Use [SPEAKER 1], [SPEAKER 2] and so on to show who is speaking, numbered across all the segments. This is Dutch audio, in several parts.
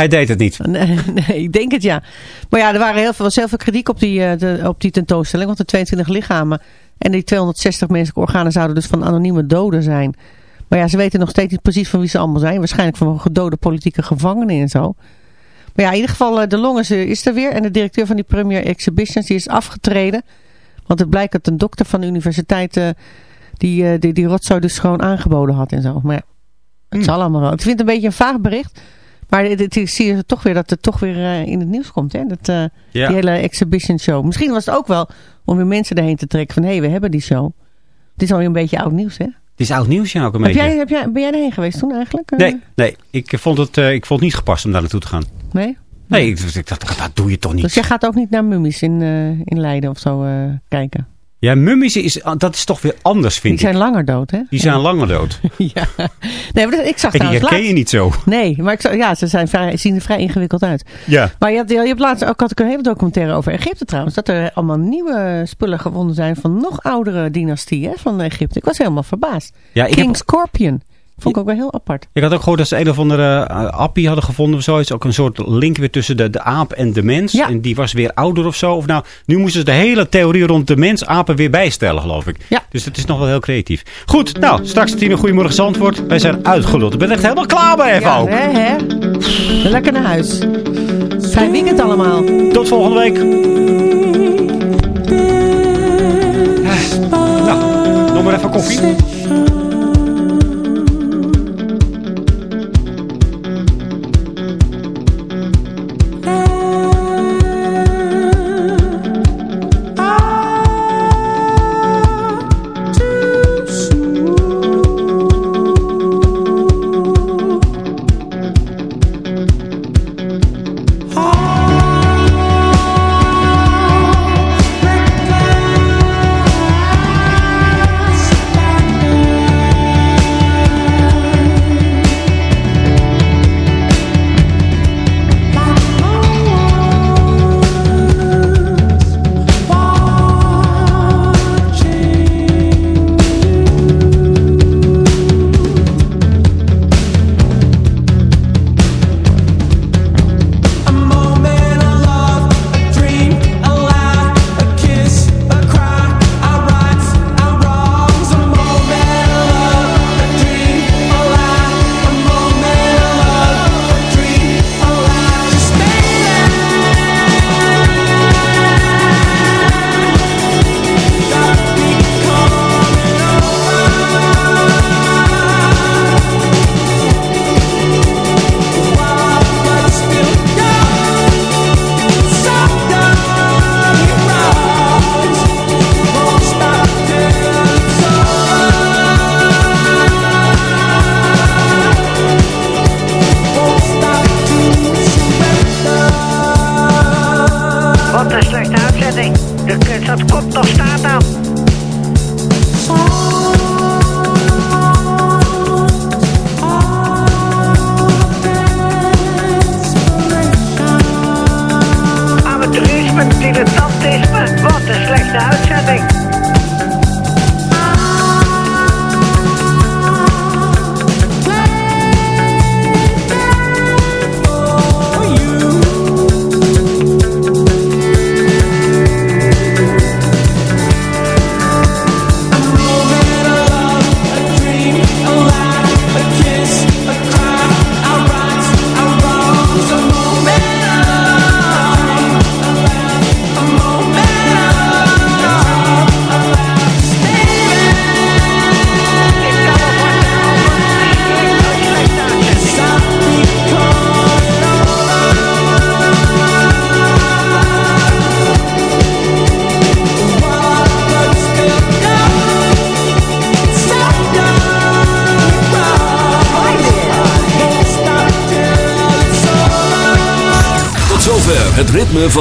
[SPEAKER 1] Hij deed het niet.
[SPEAKER 2] Nee, nee, ik denk het ja. Maar ja, er waren heel veel, was heel veel kritiek op die, eh, de, op die tentoonstelling. Want de 22 lichamen en die 260 menselijke organen zouden dus van anonieme doden zijn. Maar ja, ze weten nog steeds niet precies van wie ze allemaal zijn. Waarschijnlijk van gedode politieke gevangenen en zo. Maar ja, in ieder geval, eh, de Longens is er weer. En de directeur van die Premier Exhibitions, die is afgetreden. Want het blijkt dat een dokter van de universiteit uh, die, die, die rotzooi dus gewoon aangeboden had en zo. Maar ja, het zal allemaal wel. Ik vind het een beetje een vaag bericht. Maar het zie je toch weer dat het toch weer uh, in het nieuws komt. Hè? Dat, uh, ja. Die hele exhibition show. Misschien was het ook wel om weer mensen erheen te trekken van hé, hey, we hebben die show. Het is alweer een beetje oud nieuws hè?
[SPEAKER 1] Het is oud nieuws ja ook een
[SPEAKER 2] heb
[SPEAKER 1] beetje.
[SPEAKER 2] Jij, heb jij, ben jij erheen geweest toen eigenlijk?
[SPEAKER 1] Nee, nee ik, vond het, ik vond het niet gepast om daar naartoe te gaan.
[SPEAKER 2] Nee?
[SPEAKER 1] Nee, ik, ik dacht, dat doe je toch niet.
[SPEAKER 2] Dus jij gaat ook niet naar mummies in, in Leiden of zo kijken?
[SPEAKER 1] Ja, mummies, is, dat is toch weer anders, vind
[SPEAKER 2] ik. Die zijn langer dood, hè?
[SPEAKER 1] Die zijn langer dood.
[SPEAKER 2] ja. Nee, maar ik zag
[SPEAKER 1] en die herken je niet zo.
[SPEAKER 2] Nee, maar ik zag, ja, ze zijn vrij, zien er vrij ingewikkeld uit.
[SPEAKER 1] Ja.
[SPEAKER 2] Maar je, had, je hebt laatst ook had ik een hele documentaire over Egypte trouwens. Dat er allemaal nieuwe spullen gevonden zijn van nog oudere dynastie hè, van Egypte. Ik was helemaal verbaasd. Ja, King heb... Scorpion. Vond ik ook wel heel apart.
[SPEAKER 1] Ik had ook gehoord dat ze een of andere uh, appie hadden gevonden of zoiets. Ook een soort link weer tussen de, de aap en de mens. Ja. En die was weer ouder of zo. Of nou, nu moesten ze de hele theorie rond de mens-apen weer bijstellen, geloof ik.
[SPEAKER 2] Ja.
[SPEAKER 1] Dus het is nog wel heel creatief. Goed, nou, straks tien uur Goedemorgen Zandvoort. Wij zijn uitgeluld. Ik ben echt helemaal klaar bij even
[SPEAKER 2] ja, hè, hè. Lekker naar huis. Fijn weekend allemaal.
[SPEAKER 1] Tot volgende week. Nou, nog maar even koffie.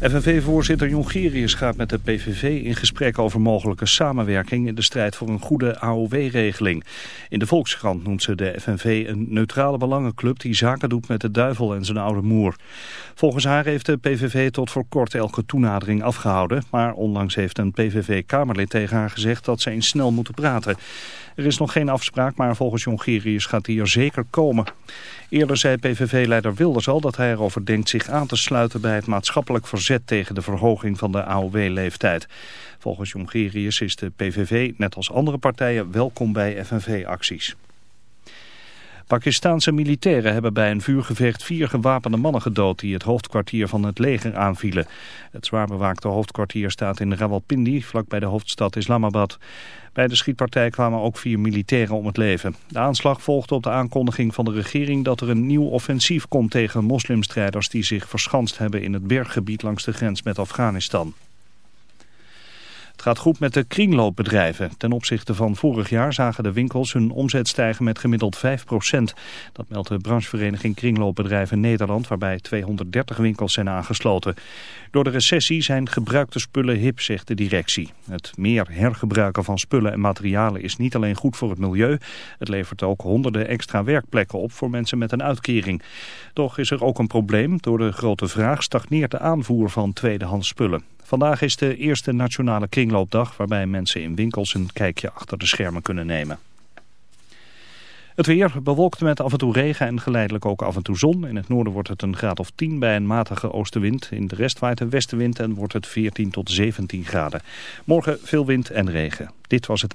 [SPEAKER 3] FNV-voorzitter Jongerius gaat met de PVV in gesprek over mogelijke samenwerking in de strijd voor een goede AOW-regeling. In de Volkskrant noemt ze de FNV een neutrale belangenclub die zaken doet met de duivel en zijn oude moer. Volgens haar heeft de PVV tot voor kort elke toenadering afgehouden, maar onlangs heeft een PVV-kamerlid tegen haar gezegd dat ze eens snel moeten praten. Er is nog geen afspraak, maar volgens Jongerius gaat die er zeker komen. Eerder zei PVV-leider Wilders al dat hij erover denkt zich aan te sluiten bij het maatschappelijk verzet tegen de verhoging van de AOW-leeftijd. Volgens Jongerius is de PVV, net als andere partijen, welkom bij FNV-acties. Pakistanse militairen hebben bij een vuurgevecht vier gewapende mannen gedood die het hoofdkwartier van het leger aanvielen. Het zwaar bewaakte hoofdkwartier staat in Rawalpindi, vlakbij de hoofdstad Islamabad. Bij de schietpartij kwamen ook vier militairen om het leven. De aanslag volgde op de aankondiging van de regering dat er een nieuw offensief komt tegen moslimstrijders die zich verschanst hebben in het berggebied langs de grens met Afghanistan. Het gaat goed met de kringloopbedrijven. Ten opzichte van vorig jaar zagen de winkels hun omzet stijgen met gemiddeld 5% Dat meldt de branchevereniging Kringloopbedrijven Nederland, waarbij 230 winkels zijn aangesloten. Door de recessie zijn gebruikte spullen hip, zegt de directie. Het meer hergebruiken van spullen en materialen is niet alleen goed voor het milieu. Het levert ook honderden extra werkplekken op voor mensen met een uitkering. Toch is er ook een probleem. Door de grote vraag stagneert de aanvoer van tweedehands spullen. Vandaag is de eerste nationale kringloopdag waarbij mensen in winkels een kijkje achter de schermen kunnen nemen. Het weer bewolkt met af en toe regen en geleidelijk ook af en toe zon. In het noorden wordt het een graad of 10 bij een matige oostenwind. In de rest waait een westenwind en wordt het 14 tot 17 graden. Morgen veel wind en regen. Dit was het.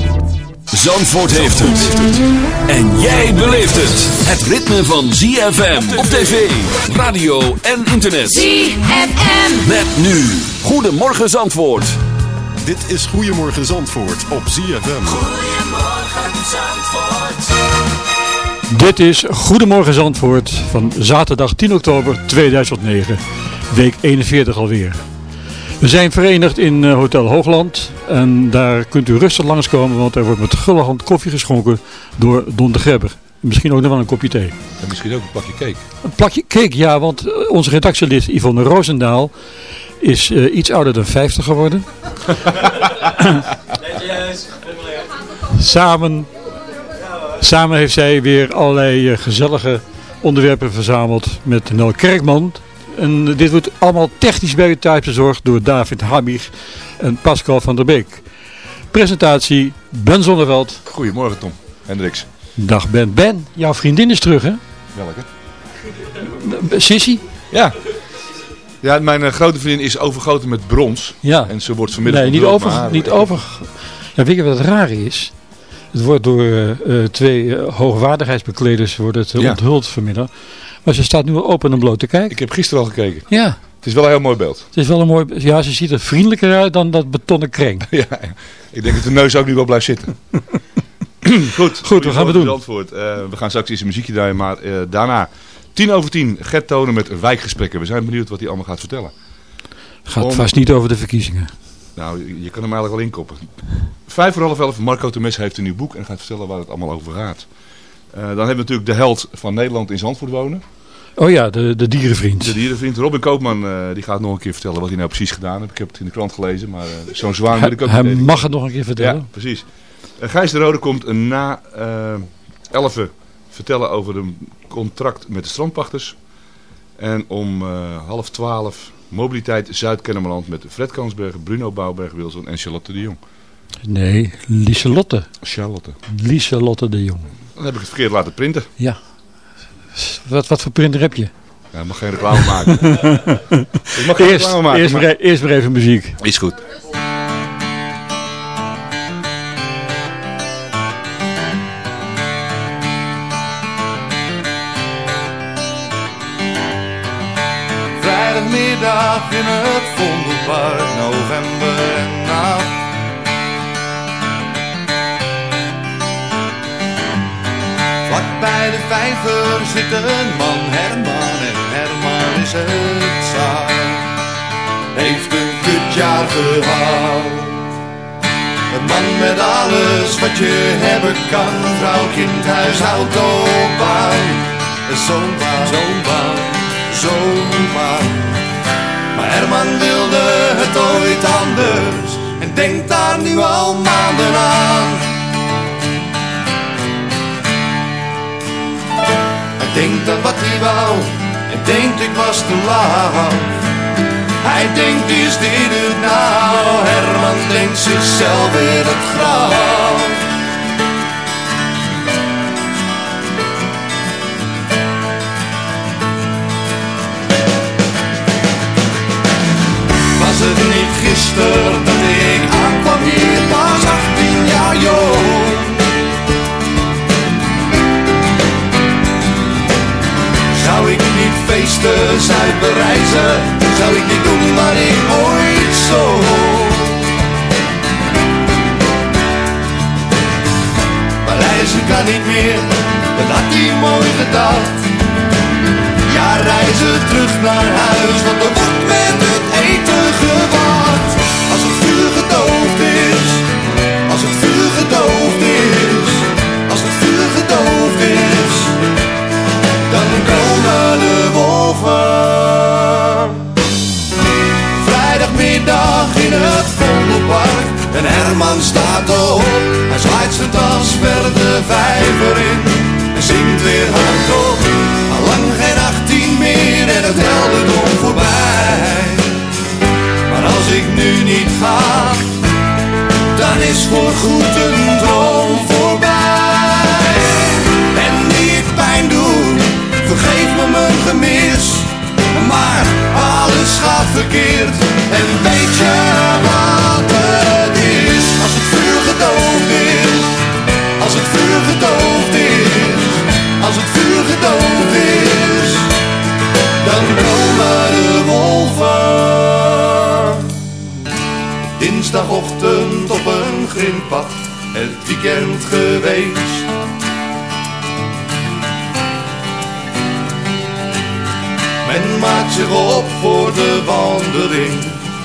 [SPEAKER 4] Zandvoort heeft het. En jij beleeft het. Het ritme van ZFM op tv, radio en internet.
[SPEAKER 5] ZFM.
[SPEAKER 4] Met nu. Goedemorgen Zandvoort.
[SPEAKER 6] Dit is Goedemorgen Zandvoort op ZFM.
[SPEAKER 7] Goedemorgen Zandvoort.
[SPEAKER 8] Dit is Goedemorgen Zandvoort van zaterdag 10 oktober 2009, week 41 alweer. We zijn verenigd in eh, Hotel Hoogland en daar kunt u rustig langskomen, want er wordt met gulle hand koffie geschonken door Don de Grebber. Misschien ook nog wel een kopje thee.
[SPEAKER 9] En misschien ook een plakje cake.
[SPEAKER 8] Een plakje cake, ja, want eh, onze redactielid Yvonne Roosendaal is eh, iets ouder dan 50 geworden. Samen, samen heeft zij weer allerlei gezellige onderwerpen verzameld met Nel Kerkman. En dit wordt allemaal technisch bij u thuis bezorgd door David Habig en Pascal van der Beek. Presentatie Ben Zonneveld.
[SPEAKER 9] Goedemorgen Tom. Hendricks.
[SPEAKER 8] Dag Ben. Ben, jouw vriendin is terug hè?
[SPEAKER 9] Welke?
[SPEAKER 8] Sissy?
[SPEAKER 9] Ja. Ja, mijn eh, grote vriendin is overgoten met brons.
[SPEAKER 8] Ja.
[SPEAKER 9] En ze wordt vanmiddag
[SPEAKER 8] Nee, niet over. Niet over. Ja, weet je wat het rare is? Het wordt door eh, eh, twee hoogwaardigheidsbekleders wordt het
[SPEAKER 9] Ja.
[SPEAKER 8] onthuld vanmiddag. Maar ze staat nu open en bloot te kijken.
[SPEAKER 9] Ik heb gisteren al gekeken.
[SPEAKER 8] Ja,
[SPEAKER 9] Het is wel een heel mooi beeld.
[SPEAKER 8] het is wel een mooi... Ja, ze ziet er vriendelijker uit dan dat betonnen kreng.
[SPEAKER 9] ja, ik denk dat de neus ook nu wel blijft zitten. Goed,
[SPEAKER 8] Goed, wat gaan we doen?
[SPEAKER 9] Antwoord. we gaan straks eens een muziekje draaien, maar eh, daarna Tien over tien, Gert Tonen met wijkgesprekken. We zijn benieuwd wat hij allemaal gaat vertellen.
[SPEAKER 8] Gaat
[SPEAKER 9] Om-
[SPEAKER 8] vast niet over de verkiezingen.
[SPEAKER 9] Nou, je- je kan hem eigenlijk wel inkoppen. Vijf voor half elf, Marco Temes heeft een nieuw boek en gaat vertellen waar het allemaal over gaat. Eh, dan hebben we natuurlijk de held van Nederland in Zandvoort wonen.
[SPEAKER 8] Oh ja, de, de dierenvriend.
[SPEAKER 9] De dierenvriend Robin Koopman, eh, die gaat nog een keer vertellen wat hij nou precies gedaan heeft. Ik heb het in de krant gelezen, maar eh, zo'n zwaan wil
[SPEAKER 8] Hij,
[SPEAKER 9] ik ook
[SPEAKER 8] hij mag het nog een keer vertellen.
[SPEAKER 9] Ja, precies. Gijs de Rode komt na eh 11 vertellen over een contract met de strandpachters. En om half twaalf mobiliteit Zuid-Kennemerland met Fred Kansberg, Bruno Bouwberg, Wilson en Charlotte de Jong.
[SPEAKER 8] Nee, Lieselotte.
[SPEAKER 9] Charlotte.
[SPEAKER 8] Lieselotte de Jong.
[SPEAKER 9] Dan heb ik het verkeerd laten printen.
[SPEAKER 8] Ja. Wat, wat voor printer heb je?
[SPEAKER 9] Ja, ik mag geen reclame maken. ik mag geen
[SPEAKER 8] Eerst,
[SPEAKER 9] reclame maken.
[SPEAKER 8] eerst,
[SPEAKER 9] maar-
[SPEAKER 8] maar, eerst maar even muziek.
[SPEAKER 9] Is goed.
[SPEAKER 10] Vrijdagmiddag in het vijver zit een man, Herman, en Herman is het zaar. Heeft een kutjaar gehad. Een man met alles wat je hebben kan. Vrouw, kind, huis, auto, baan. Een zoonbaan, zoonbaan, zoonbaan. Maar Herman wilde het ooit anders. En denkt daar nu al maanden aan. Wat hij wou. En denkt ik was te laat. Hij denkt, is dit het nou? Herman denkt zichzelf in het graf. Was het niet gisteren dat ik aankwam hier pas 18 jaar jong? Feesten, zuipen, reizen? Zou ik niet doen wat ik ooit zo? Maar reizen kan niet meer, dat had hij mooi gedacht. Ja, reizen terug naar huis, want er wordt met het in het Vondelpark, en Herman staat erop. Hij zwaait zijn tas verder de vijver in, en zingt weer hardop. Al lang geen 18 meer en het helderdom voorbij. Maar als ik nu niet ga, dan is voorgoed een droom voorbij. En die ik pijn doe, vergeef me mijn gemis. Maar alles gaat verkeerd en weet je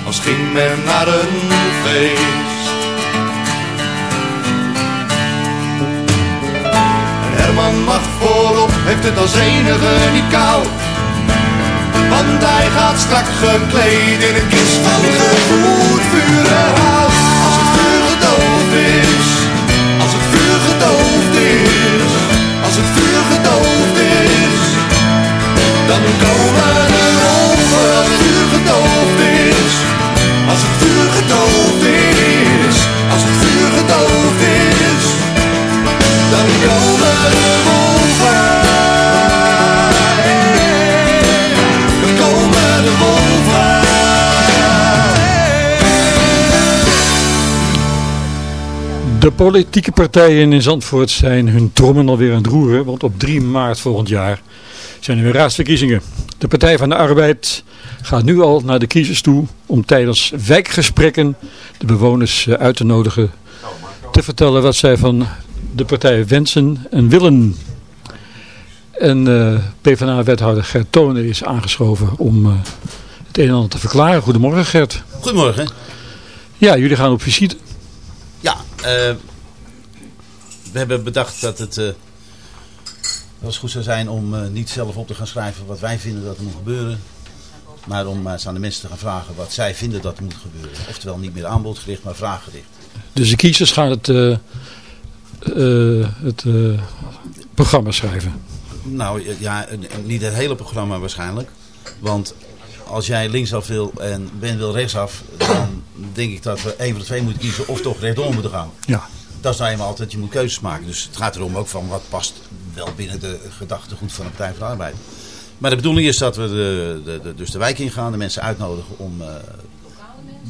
[SPEAKER 10] als ging men naar een feest. En Herman mag voorop, heeft het als enige niet koud. Want hij gaat strak gekleed in een kist van gevoerd vurenhout. Als het vuur gedoofd is, als het vuur gedoofd is, als het vuur gedoofd is, dan komen De
[SPEAKER 8] politieke partijen in Zandvoort zijn hun trommen alweer aan het roeren, want op 3 maart volgend jaar zijn er weer raadsverkiezingen. De Partij van de Arbeid gaat nu al naar de kiezers toe om tijdens wijkgesprekken de bewoners eh, uit te nodigen te vertellen wat zij van de partij wensen en willen. En eh PvdA-wethouder Gert Tonen is aangeschoven om eh, het een en ander te verklaren. Goedemorgen Gert.
[SPEAKER 11] Goedemorgen.
[SPEAKER 8] Ja, jullie gaan op visite.
[SPEAKER 11] Ja, eh, we hebben bedacht dat het eh, wel eens goed zou zijn om eh, niet zelf op te gaan schrijven wat wij vinden dat er moet gebeuren. Maar om eens aan de mensen te gaan vragen wat zij vinden dat er moet gebeuren. Oftewel niet meer aanbodgericht, maar vraaggericht.
[SPEAKER 8] Dus de kiezers gaan het, eh, eh, het eh, programma schrijven.
[SPEAKER 11] Nou ja, eh, niet het hele programma waarschijnlijk. Want als jij linksaf wil en Ben wil rechtsaf, dan denk ik dat we één van de twee moeten kiezen of toch rechtdoor moeten gaan.
[SPEAKER 8] Ja.
[SPEAKER 11] Dat is nou eenmaal altijd, je moet keuzes maken. Dus het gaat erom ook van wat past wel binnen de gedachtegoed van de Partij van de Arbeid. Maar de bedoeling is dat we de, de, de- dus de wijk ingaan, de mensen uitnodigen om eh,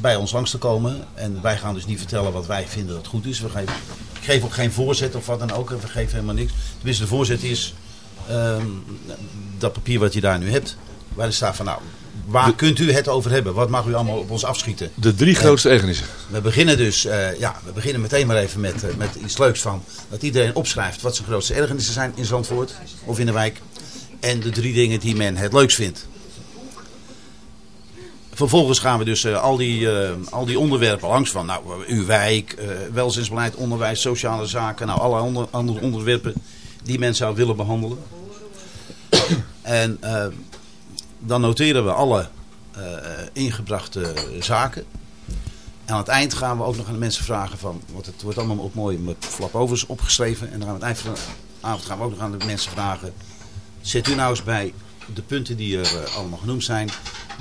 [SPEAKER 11] bij ons langs te komen. En wij gaan dus niet vertellen wat wij vinden dat goed is. We geven, ik geef ook geen voorzet of wat dan ook. We geven helemaal niks. Tenminste, de voorzet is ehm, dat papier wat je daar nu hebt. Waar er staat van nou, waar kunt u het over hebben? Wat mag u allemaal op ons afschieten?
[SPEAKER 9] De drie grootste ergernissen.
[SPEAKER 11] We beginnen dus, eh, ja, we beginnen meteen maar even met, eh, met iets leuks van. Dat iedereen opschrijft wat zijn grootste ergernissen zijn in Zandvoort of in de wijk. En de drie dingen die men het leukst vindt. Vervolgens gaan we dus eh, al, die, al die onderwerpen langs van nou, uw wijk, welzijnsbeleid, onderwijs, sociale zaken. Nou, alle onder- andere onderwerpen die men zou willen behandelen. en dan noteren we alle eh, ingebrachte zaken. En aan het eind gaan we ook nog aan de mensen vragen van, want het wordt allemaal op mooi met flapovers opgeschreven. En dan aan het eind van de avond gaan we ook nog aan de mensen vragen, zet u nou eens bij de punten die er eh, allemaal genoemd zijn,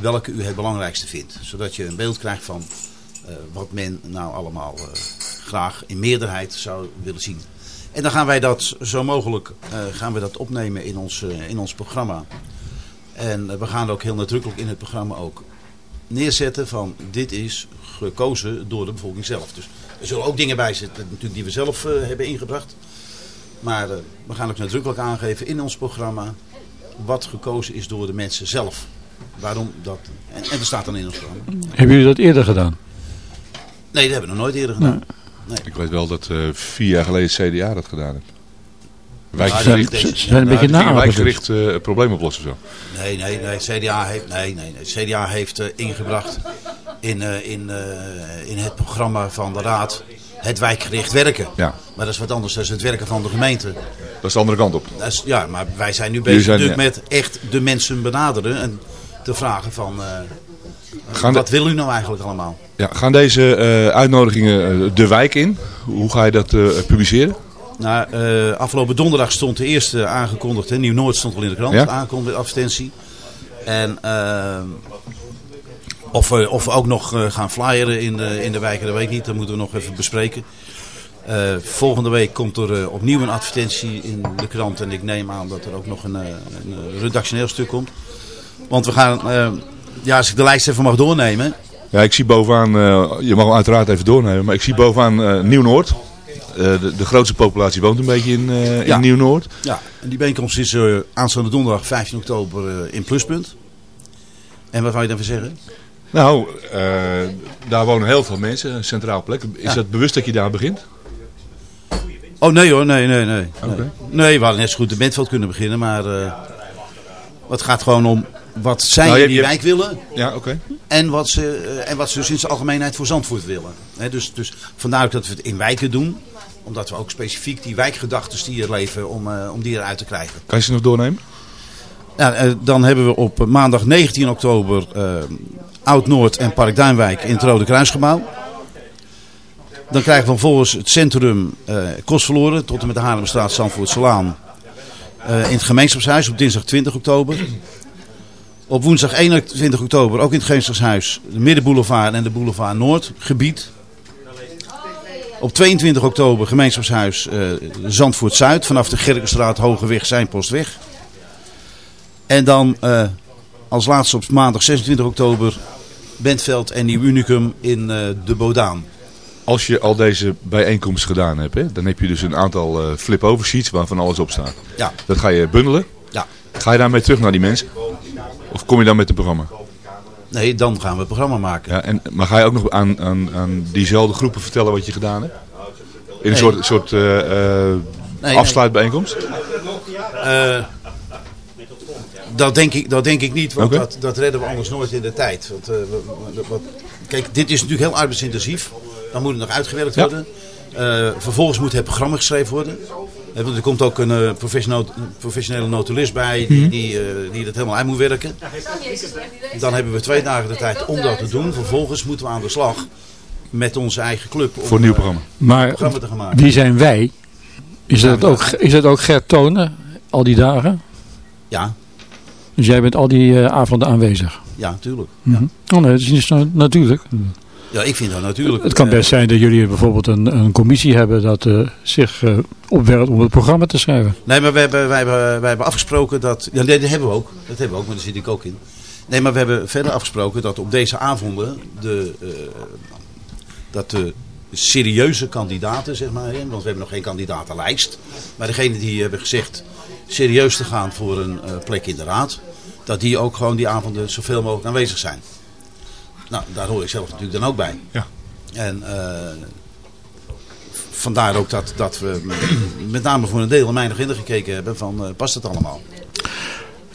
[SPEAKER 11] welke u het belangrijkste vindt. Zodat je een beeld krijgt van wat men nou allemaal graag in meerderheid zou willen zien. En dan gaan wij dat zo mogelijk gaan we dat opnemen in ons, in ons programma. En eh, we gaan ook heel nadrukkelijk in het programma ook neerzetten van dit is gekozen door de bevolking zelf. Dus er zullen ook dingen bij zitten natuurlijk die we zelf eh, hebben ingebracht. Maar eh, we gaan ook nadrukkelijk aangeven in ons programma wat gekozen is door de mensen zelf. Waarom dat. En, en dat staat dan in ons programma.
[SPEAKER 8] Hebben jullie dat eerder gedaan?
[SPEAKER 11] Nee, dat hebben we nog nooit eerder gedaan. Nee.
[SPEAKER 9] Ik weet wel dat eh, vier jaar geleden het CDA dat gedaan heeft.
[SPEAKER 11] Nou,
[SPEAKER 9] Wijkgericht,
[SPEAKER 8] Ze zijn een beetje
[SPEAKER 9] Nou, wijkgericht eh, probleem oplossen zo.
[SPEAKER 11] Nee, nee, nee. CDA heeft, nee, nee, nee. CDA heeft eh, ingebracht in, eh, in, eh, in het programma van de Raad het wijkgericht werken.
[SPEAKER 9] Ja.
[SPEAKER 11] Maar dat is wat anders dan het werken van de gemeente.
[SPEAKER 9] Dat is de andere kant op.
[SPEAKER 11] Dat is, ja, maar wij zijn nu bezig
[SPEAKER 9] zijn,
[SPEAKER 11] natuurlijk
[SPEAKER 9] ja.
[SPEAKER 11] met echt de mensen benaderen en te vragen van eh,
[SPEAKER 9] Gaan de-
[SPEAKER 11] wat wil u nou eigenlijk allemaal?
[SPEAKER 9] Ja, gaan deze eh, uitnodigingen de wijk in? Hoe ga je dat eh, publiceren?
[SPEAKER 11] Nou, eh, afgelopen donderdag stond de eerste aangekondigd. hè, Nieuw-Noord stond al in de krant.
[SPEAKER 9] Ja?
[SPEAKER 11] Aangekondigd advertentie. En eh, of, we, of we ook nog eh, gaan flyeren in de, in de wijken, dat weet ik niet. Dat moeten we nog even bespreken. Volgende week komt er opnieuw een advertentie in de krant. En ik neem aan dat er ook nog een, een redactioneel stuk komt. Want we gaan, ja, als ik de lijst even mag doornemen.
[SPEAKER 9] Ja, ik zie bovenaan, je mag hem uiteraard even doornemen, maar ik zie bovenaan Nieuw-Noord. Eh, de, de grootste populatie woont een beetje in, eh, in Nieuw-Noord.
[SPEAKER 11] Ja, en die bijeenkomst is eh, aanstaande donderdag 15 oktober in Pluspunt. En wat wou je daarvan zeggen?
[SPEAKER 9] Nou, daar wonen heel veel mensen, een centraal plek. Is dat bewust dat je daar begint?
[SPEAKER 11] Oh nee hoor, nee, nee, nee. Nee, we hadden net zo goed de Bentveld kunnen beginnen, maar eh, het gaat gewoon om wat zij
[SPEAKER 9] Nou, je-
[SPEAKER 11] in die
[SPEAKER 9] je-
[SPEAKER 11] wijk willen
[SPEAKER 9] Ja, oké.
[SPEAKER 11] en wat, ze, eh, en wat ze dus in zijn algemeenheid voor Zandvoort willen. Dus, dus vandaar ook dat we het in wijken doen, omdat we ook specifiek die wijkgedachten die er leven, om, eh, om die eruit te krijgen.
[SPEAKER 9] Kan je ze nog doornemen?
[SPEAKER 11] Ja, eh, dan hebben we op maandag 19 oktober Oud-Noord en Park Duinwijk in het Rode Kruisgebouw. Dan krijgen we vervolgens het centrum eh kost verloren tot en met de Haarlemstraat Zandvoort Salaan. in het gemeenschapshuis op dinsdag 20 oktober. Op woensdag 21 oktober ook in het gemeenschapshuis de Middenboulevard en de Boulevard Noord gebied. Op 22 oktober gemeenschapshuis eh, Zandvoort Zuid vanaf de Gerkenstraat Hogeweg Zijnpostweg. En dan eh, als laatste op maandag 26 oktober Bentveld en Nieuw Unicum in eh, de Bodaan.
[SPEAKER 9] Als je al deze bijeenkomsten gedaan hebt, hè, dan heb je dus een aantal flip-over sheets waarvan alles op staat.
[SPEAKER 11] Ja.
[SPEAKER 9] Dat ga je bundelen.
[SPEAKER 11] Ja.
[SPEAKER 9] Ga je daarmee terug naar die mensen? Of kom je dan met het programma?
[SPEAKER 11] Nee, dan gaan we het programma maken.
[SPEAKER 9] Ja, en, maar ga je ook nog aan, aan, aan diezelfde groepen vertellen wat je gedaan hebt? In een
[SPEAKER 11] Nee.
[SPEAKER 9] soort, soort eh, eh,
[SPEAKER 11] nee.
[SPEAKER 9] afsluitbijeenkomst?
[SPEAKER 11] Eh, Dat denk ik, dat denk ik niet, want dat, dat redden we anders nooit in de tijd. Want, wat, kijk, dit is natuurlijk heel arbeidsintensief. Dan moet het nog uitgewerkt
[SPEAKER 9] Ja.
[SPEAKER 11] worden. Vervolgens moet het programma geschreven worden. Eh, er komt ook een eh, professioneel- professionele notulist bij die,
[SPEAKER 9] Mhm.
[SPEAKER 11] die, eh, die dat helemaal uit moet werken. Dan hebben we twee dagen de tijd om dat te doen. Vervolgens moeten we aan de slag met onze eigen club. om,
[SPEAKER 9] Voor een nieuw programma.
[SPEAKER 8] Maar
[SPEAKER 11] programma te gaan maken.
[SPEAKER 8] wie zijn wij? Is dat ook, is dat ook Gert Tonen, al die dagen?
[SPEAKER 11] Ja,
[SPEAKER 8] Dus jij bent al die avonden aanwezig?
[SPEAKER 11] ja, natuurlijk.
[SPEAKER 8] Mhm. Oh nee, dat is natuurlijk.
[SPEAKER 11] Ja, ik vind dat natuurlijk.
[SPEAKER 8] Het kan best zijn dat jullie bijvoorbeeld een, een commissie hebben dat eh, zich eh, opwerkt om het programma te schrijven.
[SPEAKER 11] Nee, maar we hebben, wij hebben, wij hebben afgesproken dat... Ja, nee, dat hebben we ook. Dat hebben we ook, maar daar zit ik ook in. Nee, maar we hebben verder afgesproken dat op deze avonden de, eh, dat de serieuze kandidaten, zeg maar, want we hebben nog geen kandidatenlijst. Maar degene die hebben gezegd serieus te gaan voor een plek in de raad, dat die ook gewoon die avonden zoveel mogelijk aanwezig zijn. Nou, daar hoor ik zelf natuurlijk dan ook bij.
[SPEAKER 9] Ja.
[SPEAKER 11] En eh, vandaar ook dat, dat we met name voor een deel mij nog in gekeken hebben van eh, past het allemaal?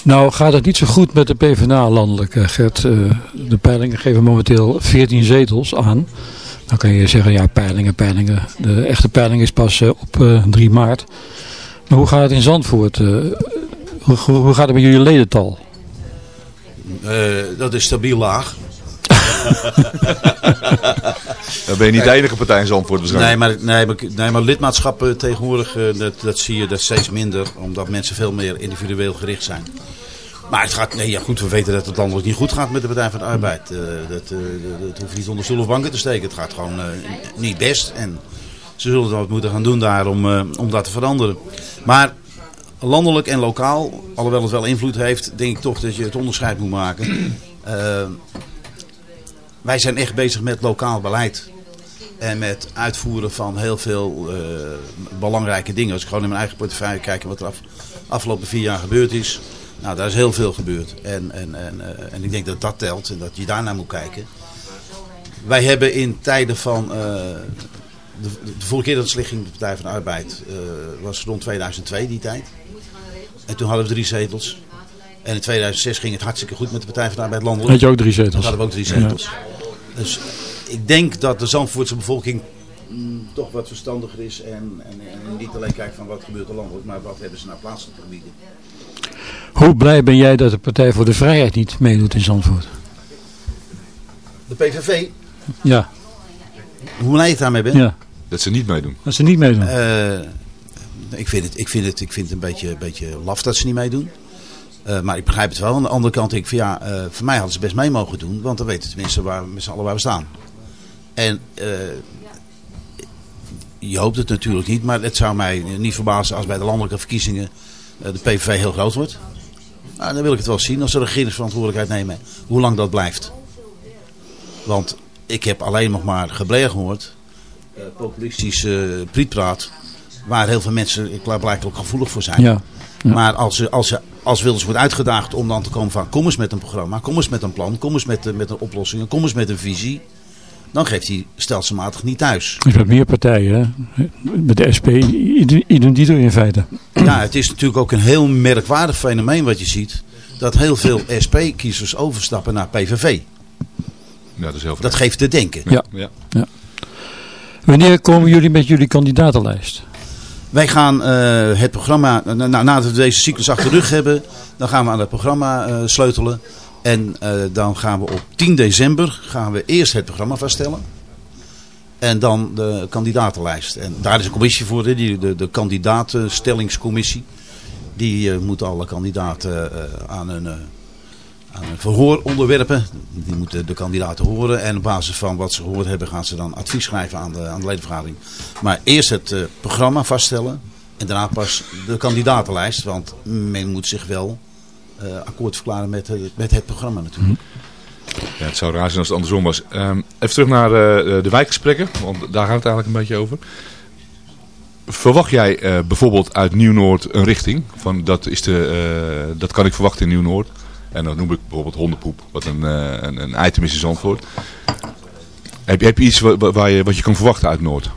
[SPEAKER 8] Nou gaat het niet zo goed met de PvdA landelijk, eh, Gert. Eh, de peilingen geven momenteel 14 zetels aan. Dan kan je zeggen, ja peilingen, peilingen. De echte peiling is pas op eh, 3 maart. Maar hoe gaat het in Zandvoort? Eh, hoe, gaat het met jullie ledental?
[SPEAKER 11] Eh, dat is stabiel laag.
[SPEAKER 9] Dan ben je niet de enige partij in Zandvoort
[SPEAKER 11] Nee, maar, nee, maar, lidmaatschappen tegenwoordig, eh, dat, dat zie je dat steeds minder. Omdat mensen veel meer individueel gericht zijn. Maar het gaat, nee, ja goed, we weten dat het landelijk niet goed gaat met de Partij van de Arbeid. Eh, dat, eh, dat, hoeft niet onder stoel of banken te steken. Het gaat gewoon niet best. En ze zullen wat moeten gaan doen daar om, om dat te veranderen. Maar landelijk en lokaal, alhoewel het wel invloed heeft, denk ik toch dat je het onderscheid moet maken. Wij zijn echt bezig met lokaal beleid. En met uitvoeren van heel veel eh, belangrijke dingen. Als ik gewoon in mijn eigen portefeuille kijk wat er af, afgelopen vier jaar gebeurd is. Nou, daar is heel veel gebeurd. En, en, en, eh, en ik denk dat dat telt en dat je daarnaar moet kijken. Wij hebben in tijden van... eh, de, de vorige keer dat het de Partij van de Arbeid was rond 2002 die tijd. En toen hadden we drie zetels. En in 2006 ging het hartstikke goed met de Partij van de Arbeid landelijk.
[SPEAKER 8] Had je ook drie zetels?
[SPEAKER 11] Toen hadden we ook drie zetels. Dus ik denk dat de Zandvoortse bevolking mm, toch wat verstandiger is. En, en, en niet alleen kijkt van wat gebeurt er landelijk, maar wat hebben ze naar plaatselijke gebieden.
[SPEAKER 8] Hoe blij ben jij dat de Partij voor de Vrijheid niet meedoet in Zandvoort?
[SPEAKER 11] De PVV,
[SPEAKER 8] Ja,
[SPEAKER 11] hoe blij ik daarmee ben?
[SPEAKER 8] ja.
[SPEAKER 9] Dat ze niet meedoen.
[SPEAKER 8] dat ze niet meedoen.
[SPEAKER 11] Eh, ik, vind het, ik, vind het, ik vind het een beetje, beetje laf dat ze niet meedoen. Eh, maar ik begrijp het wel. Aan de andere kant denk ik van ja, eh, voor mij hadden ze best mee mogen doen. Want dan weten we tenminste waar, met z'n allen waar we staan. En eh, je hoopt het natuurlijk niet. Maar het zou mij niet verbazen als bij de landelijke verkiezingen de PVV heel groot wordt. Nou, dan wil ik het wel zien als ze regeringsverantwoordelijkheid nemen. Hoe lang dat blijft. Want ik heb alleen nog maar gebleer gehoord. eh, populistische prietpraat. Waar heel veel mensen blijkbaar ook gevoelig voor zijn.
[SPEAKER 8] Ja. Ja.
[SPEAKER 11] Maar als, ze- als, ze- als Wilders wordt uitgedaagd om dan te komen van kom eens met een programma, kom eens met een plan, kom eens met, eh, met een oplossing, kom eens met een visie. Dan geeft hij stelselmatig niet thuis.
[SPEAKER 8] Je hebt meer partijen, hè? met de SP, idem idem dito in feite.
[SPEAKER 11] Ja, het is natuurlijk ook een heel merkwaardig fenomeen wat je ziet. Dat heel veel SP-kiezers overstappen naar PVV.
[SPEAKER 9] Ja, dat is heel
[SPEAKER 11] Dat geeft te denken.
[SPEAKER 8] Ja.
[SPEAKER 9] Ja.
[SPEAKER 8] ja. Wanneer komen jullie met jullie kandidatenlijst?
[SPEAKER 11] Wij gaan eh, het programma, na, na- nadat we deze cyclus achter de rug hebben, dan gaan we aan het programma eh, sleutelen. En eh, dan gaan we op 10 december gaan we eerst het programma vaststellen. En dan de kandidatenlijst. En daar is een commissie voor, die, de, de kandidatenstellingscommissie. Die eh, moet alle kandidaten eh, aan, eh, aan een verhoor onderwerpen. Die moeten de kandidaten horen. En op basis van wat ze gehoord hebben gaan ze dan advies schrijven aan de, aan de ledenvergadering. Maar eerst het eh, programma vaststellen. En daarna pas de kandidatenlijst. Want men moet zich wel eh, akkoord verklaren met, met het programma natuurlijk.
[SPEAKER 9] Ja, het zou raar zijn als het andersom was. Ehm, even terug naar eh, de wijkgesprekken, want daar gaat het eigenlijk een beetje over. Verwacht jij bijvoorbeeld uit Nieuw-Noord een richting? Van dat, is de, dat kan ik verwachten in Nieuw-Noord. En dan noem ik bijvoorbeeld hondenpoep, wat een, eh, een, een item is in Zandvoort. Heb, je- heb je iets wa- wa- waar je, wat je kan verwachten uit Noord?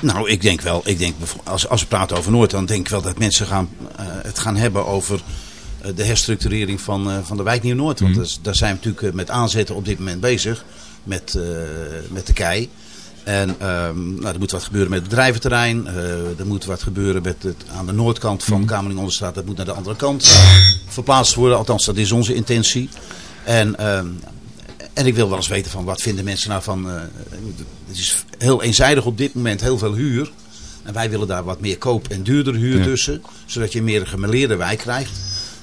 [SPEAKER 11] Nou, ik denk wel, ik denk, als, als we praten over Noord, dan denk ik wel dat mensen gaan, eh, het gaan hebben over eh, de herstructurering van, van de wijk Nieuw-Noord. Want
[SPEAKER 9] Mhm.
[SPEAKER 11] dat daar zijn we natuurlijk met aanzetten op dit moment bezig. Met, met de kei. En ehm, nou, er moet wat gebeuren met het bedrijventerrein. eh, er moet wat gebeuren met het, aan de noordkant van Kamerling Onderstraat. Dat moet naar de andere kant verplaatst worden. Althans, dat is onze intentie. En, ehm, en ik wil wel eens weten van wat vinden mensen nou van... eh, het is heel eenzijdig op dit moment heel veel huur. En wij willen daar wat meer koop en duurder huur
[SPEAKER 9] Ja.
[SPEAKER 11] tussen. Zodat je meer een gemeleerde wijk krijgt.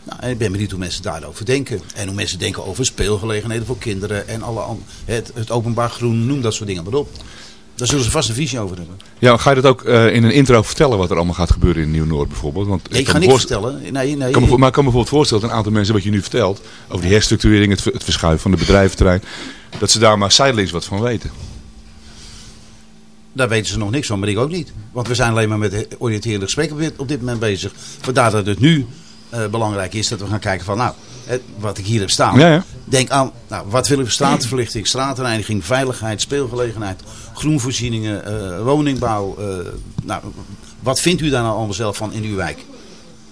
[SPEAKER 11] Nou, en ik ben benieuwd hoe mensen daarover denken. En hoe mensen denken over speelgelegenheden voor kinderen. En alle het, het openbaar groen, noem dat soort dingen maar op. Daar zullen ze vast een visie over hebben.
[SPEAKER 9] Ja, ga je dat ook eh, in een intro vertellen wat er allemaal gaat gebeuren in Nieuw-Noord bijvoorbeeld? Want
[SPEAKER 11] Nee, ik ga
[SPEAKER 9] voorst-
[SPEAKER 11] vertellen. Nee, nee.
[SPEAKER 9] kan me voor- maar ik kan me bijvoorbeeld voorstellen dat een aantal mensen wat je nu vertelt, over die herstructurering, het, ver- het verschuiven van de bedrijventerrein, dat ze daar maar zijdelings wat van weten.
[SPEAKER 11] Daar weten ze nog niks van, maar ik ook niet. Want we zijn alleen maar met de oriënterende gesprekken op dit, op dit moment bezig. Vandaar dat het nu eh, belangrijk is dat we gaan kijken van, nou, wat ik hier heb staan.
[SPEAKER 9] Ja, ja.
[SPEAKER 11] Denk aan, nou, wat willen we? Straatverlichting, straatreiniging, veiligheid, speelgelegenheid, groenvoorzieningen, eh, woningbouw. eh, nou, wat vindt u daar nou allemaal zelf van in uw wijk?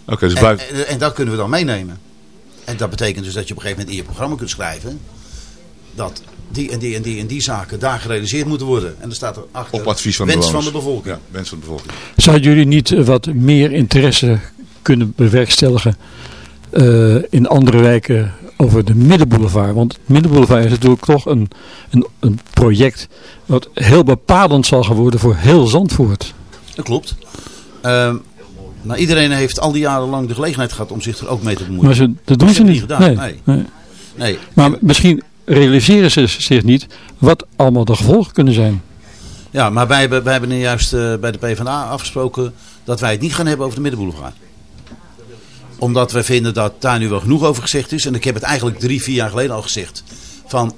[SPEAKER 9] Oké, dus
[SPEAKER 11] en,
[SPEAKER 9] blijf...
[SPEAKER 11] en, en dat kunnen we dan meenemen. En dat betekent dus dat je op een gegeven moment in je programma kunt schrijven dat die en die en die en die zaken daar gerealiseerd moeten worden. En er staat er achter
[SPEAKER 9] Op advies van de
[SPEAKER 11] wens van de bevolking.
[SPEAKER 9] Ja, wens van de bevolking.
[SPEAKER 8] Zouden jullie niet eh, wat meer interesse kunnen bewerkstelligen eh, in andere wijken over de Middenboulevard? Want Middenboulevard is natuurlijk toch een, een, een project wat heel bepalend zal gaan worden voor heel Zandvoort.
[SPEAKER 11] Dat klopt. Ehm, maar iedereen heeft al die jaren lang de gelegenheid gehad om zich er ook mee te bemoeien.
[SPEAKER 8] Maar ze, dat doen ze niet.
[SPEAKER 11] gedaan.
[SPEAKER 8] Nee,
[SPEAKER 11] Nee.
[SPEAKER 8] nee.
[SPEAKER 11] Nee.
[SPEAKER 8] Maar misschien realiseren ze zich niet wat allemaal de gevolgen kunnen zijn.
[SPEAKER 11] Ja, maar wij hebben, wij hebben nu juist eh, bij de PvdA afgesproken dat wij het niet gaan hebben over de Middenboulevard. Omdat we vinden dat daar nu wel genoeg over gezegd is. En ik heb het eigenlijk drie, vier jaar geleden al gezegd. Van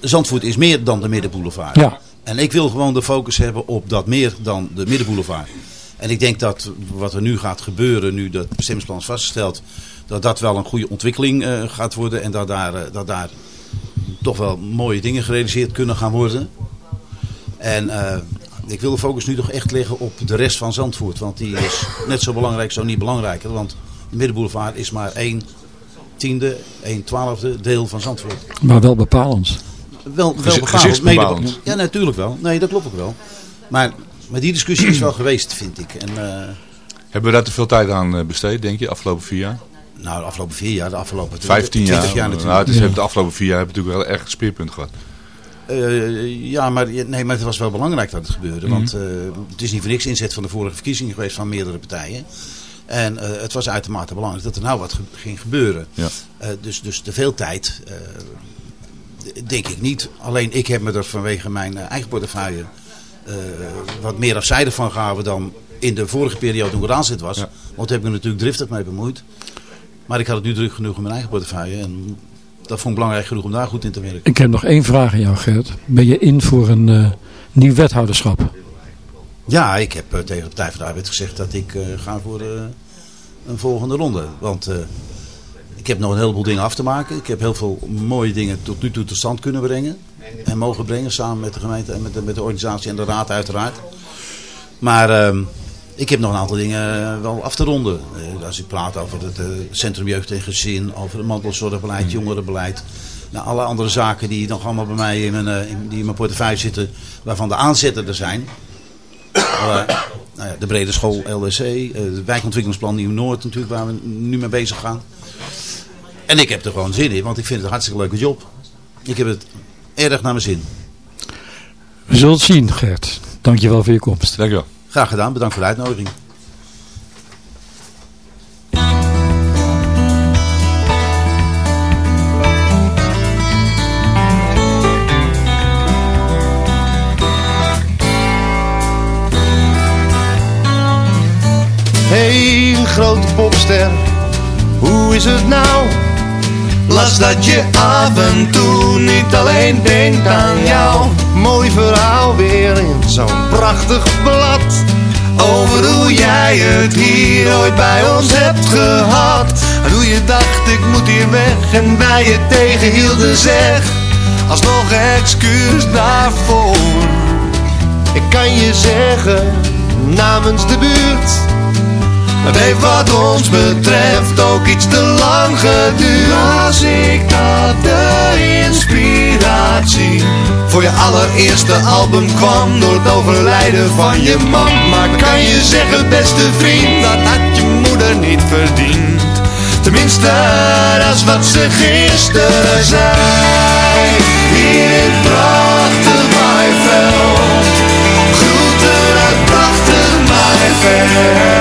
[SPEAKER 11] Zandvoort is meer dan de Middenboulevard.
[SPEAKER 8] Ja.
[SPEAKER 11] En ik wil gewoon de focus hebben op dat meer dan de Middenboulevard. En ik denk dat wat er nu gaat gebeuren, nu dat bestemmingsplan is vastgesteld, dat dat wel een goede ontwikkeling eh, gaat worden. En dat daar, eh, dat daar toch wel mooie dingen gerealiseerd kunnen gaan worden. En eh, ik wil de focus nu toch echt leggen op de rest van Zandvoort. Want die is net zo belangrijk, zo niet belangrijker. Want Middenboulevard is maar één tiende, één twaalfde deel van Zandvoort.
[SPEAKER 8] Maar wel bepalend.
[SPEAKER 11] Wel, wel
[SPEAKER 9] gezichtsbepalend.
[SPEAKER 11] Mede- Ja, natuurlijk wel. Nee, dat klopt ook wel. Maar, maar die discussie is wel geweest, vind ik. En, eh,
[SPEAKER 9] Hebben we daar te veel tijd aan eh, besteed, denk je, afgelopen vier jaar?
[SPEAKER 11] nou, de afgelopen vier jaar, de afgelopen
[SPEAKER 9] Vijftien
[SPEAKER 11] 20
[SPEAKER 9] jaar.
[SPEAKER 11] jaar
[SPEAKER 9] nou,
[SPEAKER 11] natuurlijk.
[SPEAKER 9] het is, hebben de afgelopen vier jaar hebben we natuurlijk wel echt een speerpunt gehad.
[SPEAKER 11] Eh, ja, maar, nee, maar het was wel belangrijk dat het gebeurde.
[SPEAKER 9] Mhm.
[SPEAKER 11] Want eh, het is niet voor niks inzet van de vorige verkiezingen geweest van meerdere partijen. En eh, het was uitermate belangrijk dat er nou wat ge- ging gebeuren.
[SPEAKER 9] Ja.
[SPEAKER 11] Eh, dus, dus te veel tijd, eh, denk ik niet. Alleen ik heb me er vanwege mijn eigen portefeuille eh, wat meer afzijdig van gehouden dan in de vorige periode toen ik eraan zit was. Want daar heb ik me natuurlijk driftig mee bemoeid. Maar ik had het nu druk genoeg in mijn eigen portefeuille. En dat vond ik belangrijk genoeg om daar goed in te werken.
[SPEAKER 8] Ik heb nog één vraag aan jou, Gert. Ben je in voor een eh, nieuw wethouderschap?
[SPEAKER 11] Ja, ik heb eh, tegen de Partij van de Arbeid gezegd dat ik eh, ga voor eh, een volgende ronde. Want ik heb nog een heleboel dingen af te maken. Ik heb heel veel mooie dingen tot nu toe tot stand kunnen brengen. En mogen brengen samen met de gemeente en met de, met de organisatie en de raad uiteraard. Maar ehm, ik heb nog een aantal dingen wel af te ronden. Als ik praat over het Centrum Jeugd en Gezin, over het mantelzorgbeleid, jongerenbeleid. Nou, alle andere zaken die nog allemaal bij mij in mijn, in, die in mijn portefeuille zitten, waarvan de aanzetten er zijn. Maar, nou ja, de brede school LDC, eh, het wijkontwikkelingsplan Nieuw-Noord natuurlijk, waar we nu mee bezig gaan. En ik heb er gewoon zin in, want ik vind het een hartstikke leuke job. Ik heb het erg naar mijn zin.
[SPEAKER 8] We zullen het zien, Gert. Dankjewel voor je komst.
[SPEAKER 9] Dankjewel.
[SPEAKER 11] Graag gedaan, bedankt voor de uitnodiging.
[SPEAKER 10] Hey, grote popster, hoe is het nou? Las dat je af en toe niet alleen denkt aan jou. Mooi verhaal weer in zo'n prachtig blad. Over hoe jij het hier ooit bij ons hebt gehad. En hoe je dacht ik moet hier weg en wij je tegenhielden zeg. Alsnog excuus daarvoor. Ik kan je zeggen, namens de buurt Het heeft wat ons betreft ook iets te lang geduurd. Als ik dat de inspiratie voor je allereerste album kwam door het overlijden van je man. Maar kan je zeggen, beste vriend, dat had je moeder niet verdiend. Tenminste, dat is wat ze gisteren zei. Hier in het prachtig maaiveld. Groeten uit prachtig maaiveld.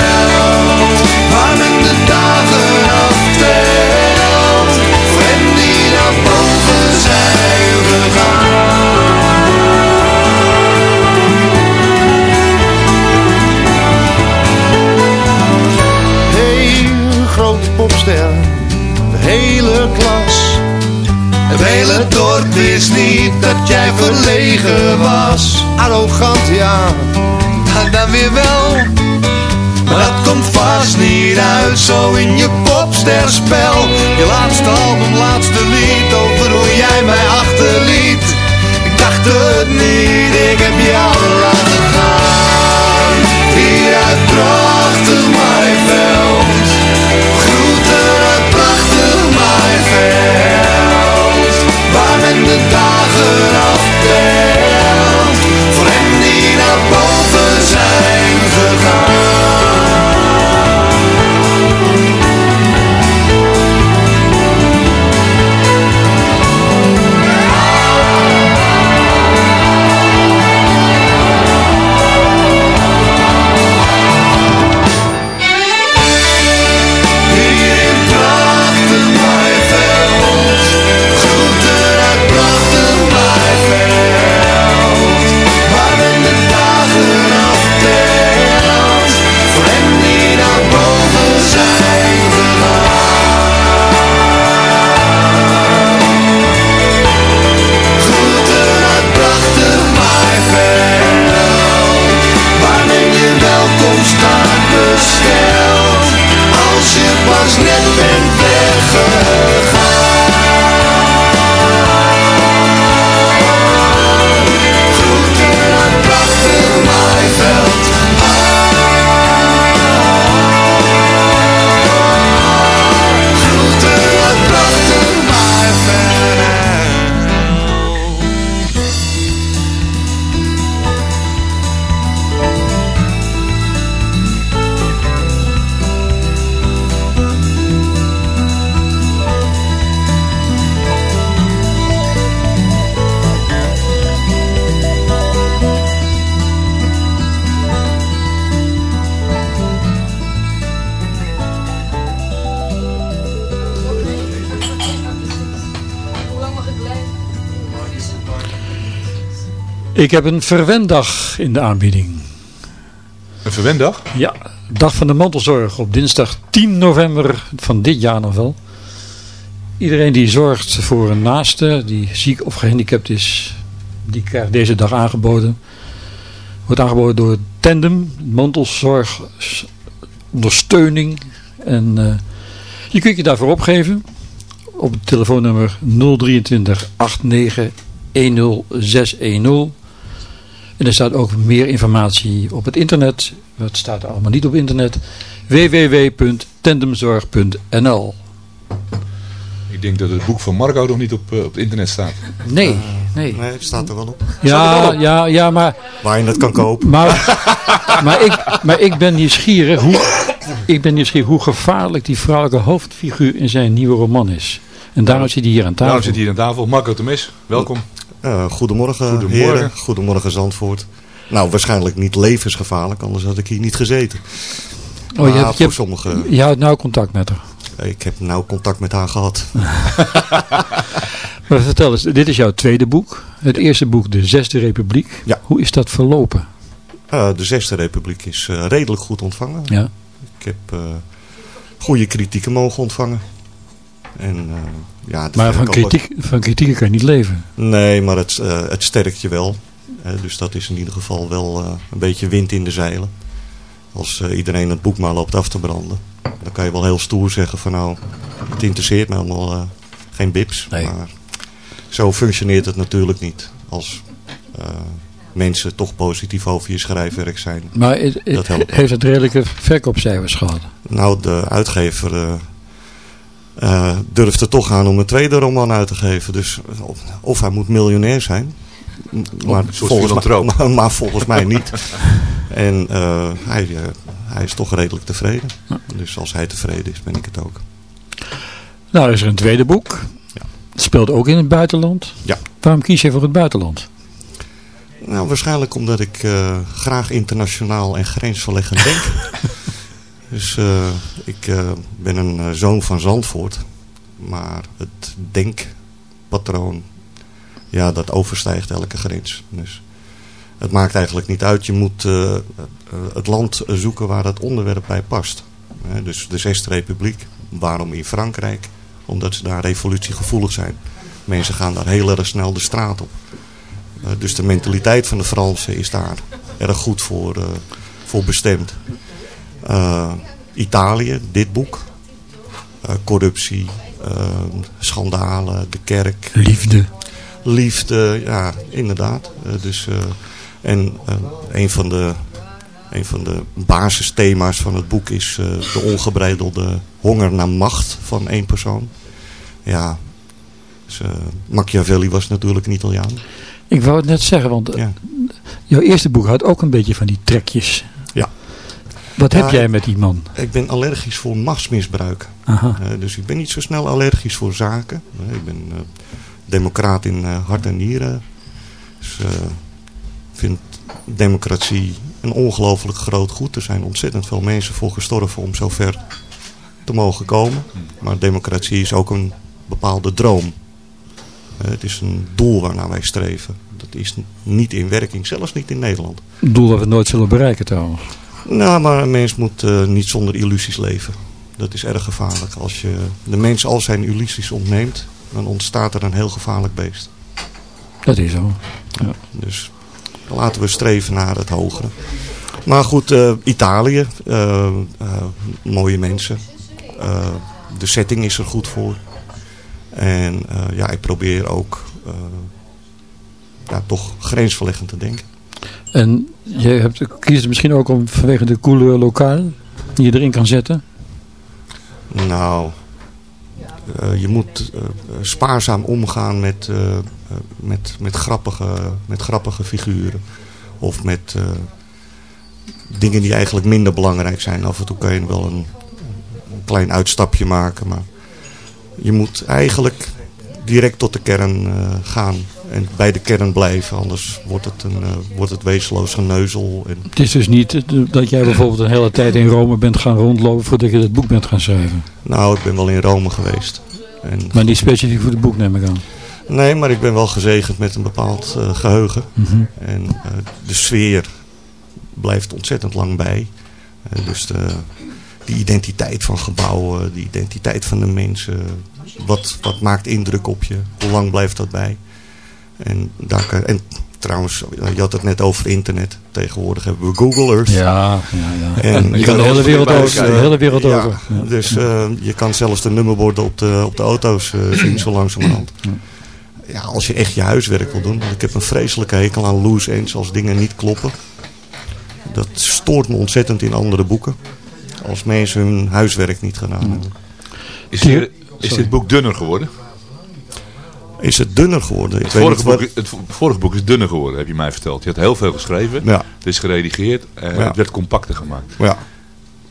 [SPEAKER 10] Het hele dorp wist niet dat jij verlegen was. Arrogant, ja, dan weer wel. Maar dat komt vast niet uit, zo in je popsterspel. Je laatste album, laatste lied, over hoe jij mij achterliet. Ik dacht het niet, ik heb jou laten gaan. Hier uit
[SPEAKER 8] Ik heb een verwendag in de aanbieding.
[SPEAKER 9] Een verwendag?
[SPEAKER 8] Ja, dag van de mantelzorg op dinsdag 10 november van dit jaar nog wel. Iedereen die zorgt voor een naaste die ziek of gehandicapt is, die krijgt deze dag aangeboden. Wordt aangeboden door Tandem, mantelzorg, ondersteuning. En eh, je kunt je daarvoor opgeven op het telefoonnummer 023 89 10610. En er staat ook meer informatie op het internet. Dat staat allemaal niet op internet. www.tandemzorg.nl
[SPEAKER 9] Ik denk dat het boek van Marco nog niet op, eh, op het internet staat.
[SPEAKER 8] Nee, nee.
[SPEAKER 12] Nee, het staat er wel op.
[SPEAKER 8] Ja, ja, ja, maar...
[SPEAKER 12] Waar je het kan kopen.
[SPEAKER 8] Maar, maar, ik, maar ik ben nieuwsgierig hoe, ik ben nieuwsgierig hoe gevaarlijk die vrouwelijke hoofdfiguur in zijn nieuwe roman is. En daarom zit hij hier aan tafel.
[SPEAKER 9] Daarom zit hij hier aan tafel. Marco Temes, welkom.
[SPEAKER 12] Eh, goedemorgen,
[SPEAKER 9] Goedemorgen.
[SPEAKER 12] heren. Goedemorgen Zandvoort. Nou, waarschijnlijk niet levensgevaarlijk, anders had ik hier niet gezeten.
[SPEAKER 8] Oh, je hebt, je, hebt, je houdt nauw contact met haar.
[SPEAKER 12] Ik heb nauw contact met haar gehad.
[SPEAKER 8] Maar vertel eens, dit is jouw tweede boek. Het eerste boek, De Zesde Republiek.
[SPEAKER 12] Ja.
[SPEAKER 8] Hoe is dat verlopen?
[SPEAKER 12] Eh, de Zesde Republiek is eh, redelijk goed ontvangen.
[SPEAKER 8] Ja.
[SPEAKER 12] Ik heb goede kritieken mogen ontvangen. En, ja,
[SPEAKER 8] Maar van, kritiek, van kritieken kan je niet leven.
[SPEAKER 12] Nee, maar het, eh, het sterkt je wel. Hè, dus dat is in ieder geval wel eh, een beetje wind in de zeilen. Als eh, iedereen het boek maar loopt af te branden. Dan kan je wel heel stoer zeggen van nou, het interesseert me allemaal geen bips. Maar zo functioneert het natuurlijk niet. Als mensen toch positief over je schrijfwerk zijn.
[SPEAKER 8] Maar het- het-
[SPEAKER 12] dat helpt.
[SPEAKER 8] heeft het redelijke verkoopcijfers gehad?
[SPEAKER 12] Nou, de uitgever eh, durft er toch aan om een tweede roman uit te geven. Dus of, of hij moet miljonair zijn. Maar, volgens mij, maar, maar volgens mij niet. En eh, hij, eh, hij is toch redelijk tevreden. Dus als hij tevreden is, ben ik het ook.
[SPEAKER 8] Nou, is er een tweede boek. Het speelt ook in het buitenland.
[SPEAKER 12] Ja.
[SPEAKER 8] Waarom kies je voor het buitenland?
[SPEAKER 12] Nou, waarschijnlijk omdat ik eh, graag internationaal en grensverleggend denk. dus eh, ik eh, ben een eh, zoon van Zandvoort. Maar het denkpatroon, ja, dat overstijgt elke grens. Dus het maakt eigenlijk niet uit. Je moet het land zoeken waar het onderwerp bij past. Dus de Zesde Republiek. Waarom in Frankrijk? Omdat ze daar revolutiegevoelig zijn. Mensen gaan daar heel erg snel de straat op. Dus de mentaliteit van de Fransen is daar erg goed voor, voor bestemd. Uh, Italië, dit boek. corruptie, schandalen, de kerk.
[SPEAKER 8] Liefde.
[SPEAKER 12] Liefde, ja, inderdaad. dus, en een van de een van de basisthema's van het boek is de ongebreidelde honger naar macht van één persoon. Ja, dus, Machiavelli was natuurlijk een Italiaan.
[SPEAKER 8] Ik wou het net zeggen, want
[SPEAKER 12] Ja.
[SPEAKER 8] jouw eerste boek had ook een beetje van die trekjes. Wat heb jij met die man?
[SPEAKER 12] Ik ben allergisch voor machtsmisbruik.
[SPEAKER 8] Aha.
[SPEAKER 12] Eh, dus ik ben niet zo snel allergisch voor zaken. Eh, ik ben eh, democraat in hart en nieren. Dus ik vind democratie een ongelooflijk groot goed. Er zijn ontzettend veel mensen voor gestorven om zover te mogen komen. Maar democratie is ook een bepaalde droom. Het is een doel waarnaar wij streven. Dat is niet in werking, zelfs niet in Nederland.
[SPEAKER 8] Een doel dat we nooit zullen bereiken trouwens.
[SPEAKER 12] Nou, maar een mens moet eh, niet zonder illusies leven. Dat is erg gevaarlijk. Als je de mens al zijn illusies ontneemt, dan ontstaat er een heel gevaarlijk beest.
[SPEAKER 8] Dat is zo. Ja.
[SPEAKER 12] Dus laten we streven naar het hogere. Maar goed, eh, Italië, eh, mooie mensen. De setting is er goed voor. En ja, ik probeer ook ja, toch grensverleggend te denken.
[SPEAKER 8] En je hebt, kiest misschien ook om vanwege de couleur lokaal die je erin kan zetten.
[SPEAKER 12] Nou, eh, je moet eh, spaarzaam omgaan met, eh, met, met, grappige, met grappige figuren. Of met dingen die eigenlijk minder belangrijk zijn. Af en toe kan je wel een, een klein uitstapje maken. Maar je moet eigenlijk direct tot de kern gaan. En bij de kern blijven. Anders wordt het, een, eh, wordt het wezenloos geneuzel. En,
[SPEAKER 8] Het is dus niet dat jij bijvoorbeeld een hele tijd in Rome bent gaan rondlopen voordat je het boek bent gaan schrijven.
[SPEAKER 12] nou, ik ben wel in Rome geweest. En
[SPEAKER 8] Maar niet specifiek voor het boek neem ik aan.
[SPEAKER 12] Nee, maar ik ben wel gezegend met een bepaald eh, geheugen.
[SPEAKER 8] Mhm.
[SPEAKER 12] En eh, de sfeer blijft ontzettend lang bij. Dus de, die identiteit van gebouwen, die identiteit van de mensen. Wat, wat maakt indruk op je? Hoe lang blijft dat bij? En, daar kan, en trouwens, je had het net over internet. Tegenwoordig hebben we Google Earth.
[SPEAKER 8] Ja, ja, ja.
[SPEAKER 12] En
[SPEAKER 8] Je kan de hele wereld over. De hele wereld
[SPEAKER 12] ja,
[SPEAKER 8] over. Ja.
[SPEAKER 12] Dus eh, je kan zelfs de nummerborden op de, op de auto's eh, zien zo langzamerhand. Ja, als je echt je huiswerk wil doen. Want ik heb een vreselijke hekel aan loose ends als dingen niet kloppen. Dat stoort me ontzettend in andere boeken. Als mensen hun huiswerk niet gedaan hebben.
[SPEAKER 9] Is, dit- is dit boek dunner geworden?
[SPEAKER 12] Is het dunner geworden?
[SPEAKER 9] Het vorige,
[SPEAKER 12] wat-
[SPEAKER 9] boek, het vorige boek is dunner geworden, heb je mij verteld. Je had heel veel geschreven.
[SPEAKER 12] Ja.
[SPEAKER 9] Het is geredigeerd. en
[SPEAKER 12] Ja.
[SPEAKER 9] Het werd compacter gemaakt.
[SPEAKER 12] Ja.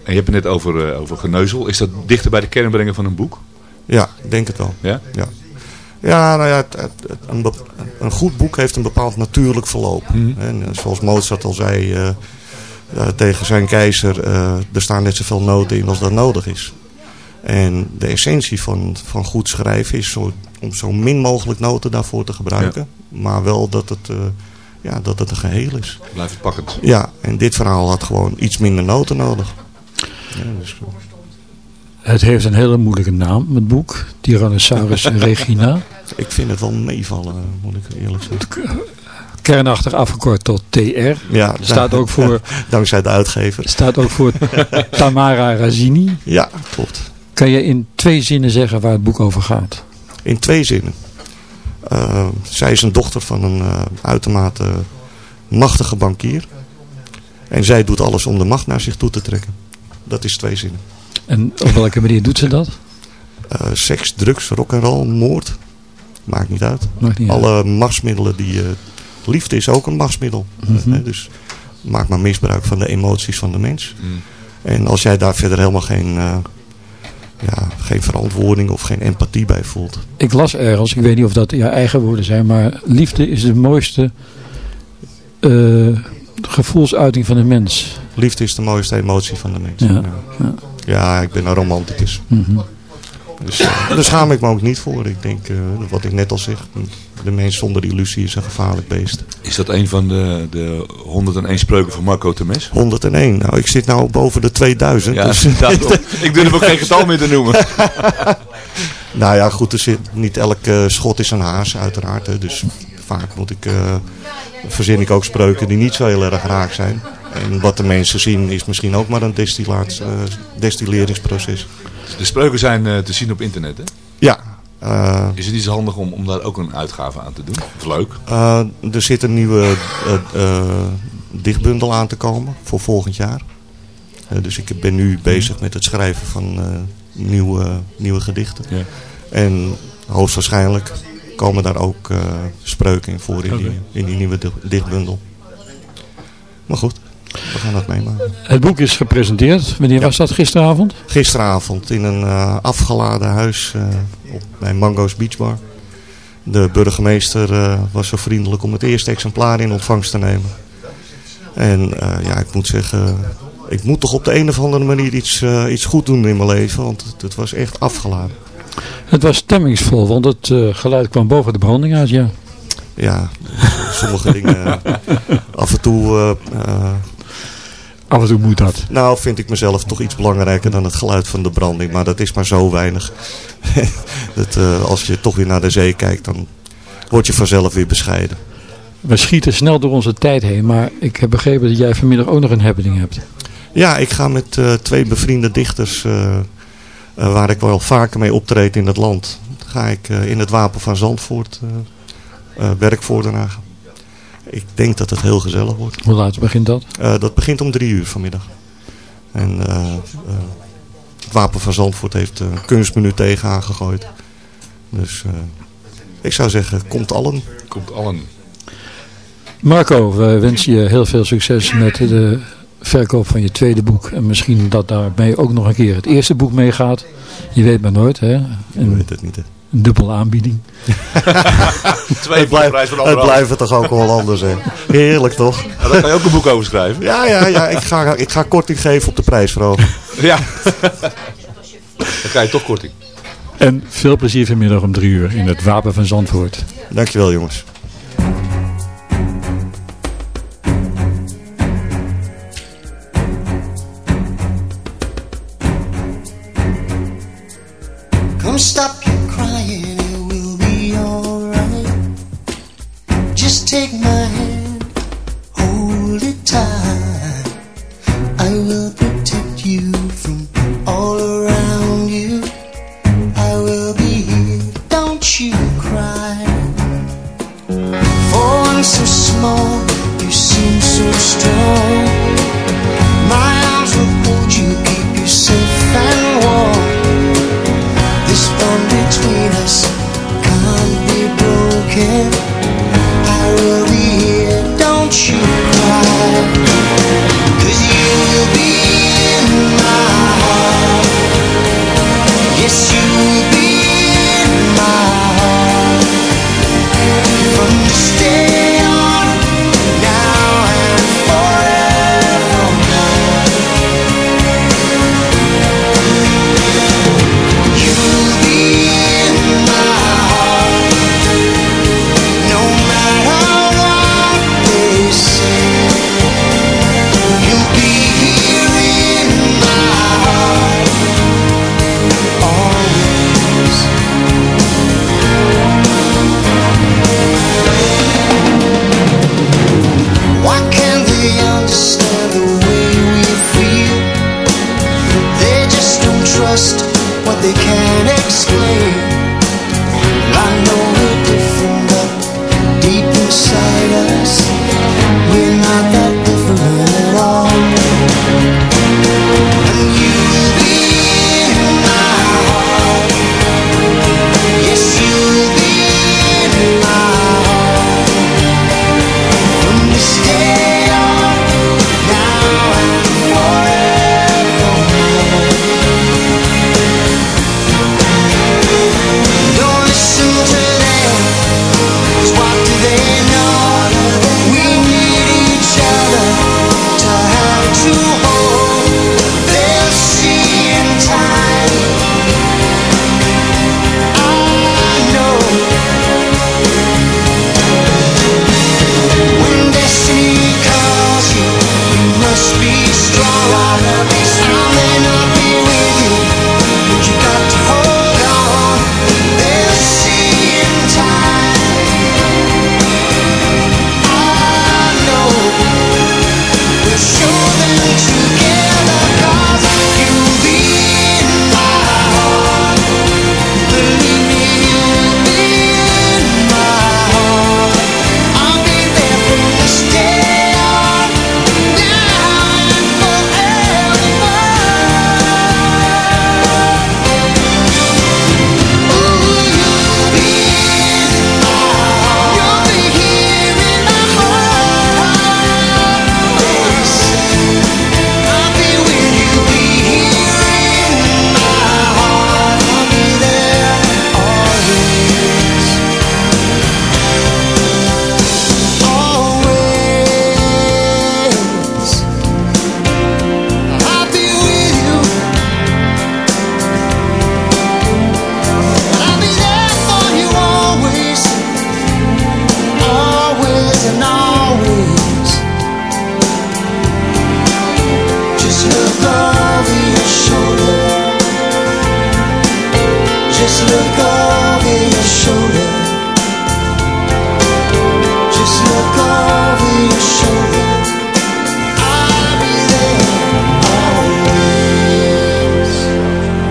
[SPEAKER 9] En je hebt het net over, eh, over geneuzel. Is dat dichter bij de kern brengen van een boek?
[SPEAKER 12] Ja, ik denk het wel.
[SPEAKER 9] Ja?
[SPEAKER 12] Ja, ja nou ja, het, het- het- een, goed boek heeft een bepaald natuurlijk verloop. En eh, zoals Mozart al zei eh, eh, tegen zijn keizer, eh, er staan net zoveel noten in als dat nodig is. En de essentie van, van goed schrijven is zo, om zo min mogelijk noten daarvoor te gebruiken. Maar wel dat het, eh, ja, dat het een geheel is.
[SPEAKER 9] Blijft het pakkend.
[SPEAKER 12] Ja, en dit verhaal had gewoon iets minder noten nodig. Ja, dus,
[SPEAKER 8] Het heeft een hele moeilijke naam, het boek. Tyrannosaurus regina.
[SPEAKER 12] ik vind het wel meevallen, moet ik eerlijk zeggen.
[SPEAKER 8] Kernachtig afgekort tot TR.
[SPEAKER 12] Ja,
[SPEAKER 8] staat ook voor,
[SPEAKER 12] dankzij de uitgever.
[SPEAKER 8] staat ook voor Tamara Razini.
[SPEAKER 12] Ja, klopt.
[SPEAKER 8] Kan je in twee zinnen zeggen waar het boek over gaat?
[SPEAKER 12] In twee zinnen. Uh, zij is een dochter van een uh, uitermate machtige bankier. En zij doet alles om de macht naar zich toe te trekken. Dat is twee zinnen.
[SPEAKER 8] En op welke manier doet ze dat?
[SPEAKER 12] Uh, seks, drugs, rock'n'roll, moord. Maakt niet uit.
[SPEAKER 8] Maakt niet
[SPEAKER 12] Alle machtsmiddelen die... Liefde is ook een machtsmiddel.
[SPEAKER 8] Mhm.
[SPEAKER 12] Uh, dus maak maar misbruik van de emoties van de mens. En als jij daar verder helemaal geen, uh, ja, geen verantwoording of geen empathie bij voelt.
[SPEAKER 8] Ik las ergens, ik weet niet of dat je eigen woorden zijn, maar liefde is de mooiste uh, gevoelsuiting van de mens.
[SPEAKER 12] Liefde is de mooiste emotie van de mens.
[SPEAKER 8] Ja, ja.
[SPEAKER 12] ja ik ben een romanticus.
[SPEAKER 8] Mm -hmm.
[SPEAKER 12] Dus uh, daar schaam ik me ook niet voor. Ik denk, uh, wat ik net al zeg, de mens zonder illusie is een gevaarlijk beest.
[SPEAKER 9] Is dat een van de, de 101 spreuken van Marco Temes?
[SPEAKER 12] 101. Nou, ik zit nou boven de 2000.
[SPEAKER 9] Ja,
[SPEAKER 12] dus...
[SPEAKER 9] ik durf ook geen getal meer te noemen.
[SPEAKER 12] nou ja, goed, er zit, niet elk uh, schot is een haas, uiteraard. Hè, dus vaak moet ik, verzin ik ook spreuken die niet zo heel erg raak zijn. En wat de mensen zien is misschien ook maar een destilleringsproces.
[SPEAKER 9] De spreuken zijn uh, te zien op internet, hè?
[SPEAKER 12] Ja. Uh,
[SPEAKER 9] is het niet zo handig om, om daar ook een uitgave aan te doen? Of leuk?
[SPEAKER 12] Uh, er zit een nieuwe dichtbundel aan te komen voor volgend jaar. dus ik ben nu bezig met het schrijven van nieuwe, nieuwe gedichten.
[SPEAKER 9] Ja.
[SPEAKER 12] En hoogstwaarschijnlijk komen daar ook spreuken in voor in,
[SPEAKER 9] okay.
[SPEAKER 12] die, in die nieuwe dichtbundel. Maar goed. We gaan dat meemaken.
[SPEAKER 8] Het boek is gepresenteerd. Wanneer ja. was dat? Gisteravond?
[SPEAKER 12] Gisteravond in een uh, afgeladen huis uh, op, bij Mango's Beach Bar. De burgemeester uh, was zo vriendelijk om het eerste exemplaar in ontvangst te nemen. En ja, ik moet zeggen, ik moet toch op de een of andere manier iets, iets goed doen in mijn leven. Want het, het, was echt afgeladen.
[SPEAKER 8] Het was stemmingsvol, want het geluid kwam boven de branding uit, ja.
[SPEAKER 12] Ja, sommige dingen af en toe...
[SPEAKER 8] Af en toe moet dat.
[SPEAKER 12] Nou, vind ik mezelf toch iets belangrijker dan het geluid van de branding. Maar dat is maar zo weinig. dat, uh, als je toch weer naar de zee kijkt, dan word je vanzelf weer bescheiden.
[SPEAKER 8] We schieten snel door onze tijd heen. Maar ik heb begrepen dat jij vanmiddag ook nog een happening hebt.
[SPEAKER 12] Ja, ik ga met uh, twee bevriende dichters... Uh, waar ik wel vaker mee optreed in het land... ga ik in het Wapen van Zandvoort werk voordragen. Ik denk dat het heel gezellig wordt.
[SPEAKER 8] Hoe laat begint dat?
[SPEAKER 12] Uh, dat begint om drie uur vanmiddag. En uh, uh, het Wapen van Zandvoort heeft een kunstmenu tegen aangegooid. Dus ik zou zeggen, komt allen.
[SPEAKER 9] Komt allen.
[SPEAKER 8] Marco, we wensen je heel veel succes met de verkoop van je tweede boek. En misschien dat daarmee ook nog een keer het eerste boek meegaat. Je weet maar nooit, hè?
[SPEAKER 12] En Je weet het niet, hè?
[SPEAKER 8] Een dubbele aanbieding.
[SPEAKER 9] Twee
[SPEAKER 12] het, blijft, het blijven toch ook wel anders, hè? Heerlijk, toch?
[SPEAKER 9] Ja, daar kan je ook een boek over schrijven.
[SPEAKER 12] Ja, ja, ja. Ik ga, ik ga korting geven op de prijsverhoging.
[SPEAKER 9] Ja. Dan krijg je toch korting.
[SPEAKER 8] En veel plezier vanmiddag om drie uur in het Wapen van Zandvoort.
[SPEAKER 12] Dankjewel, jongens.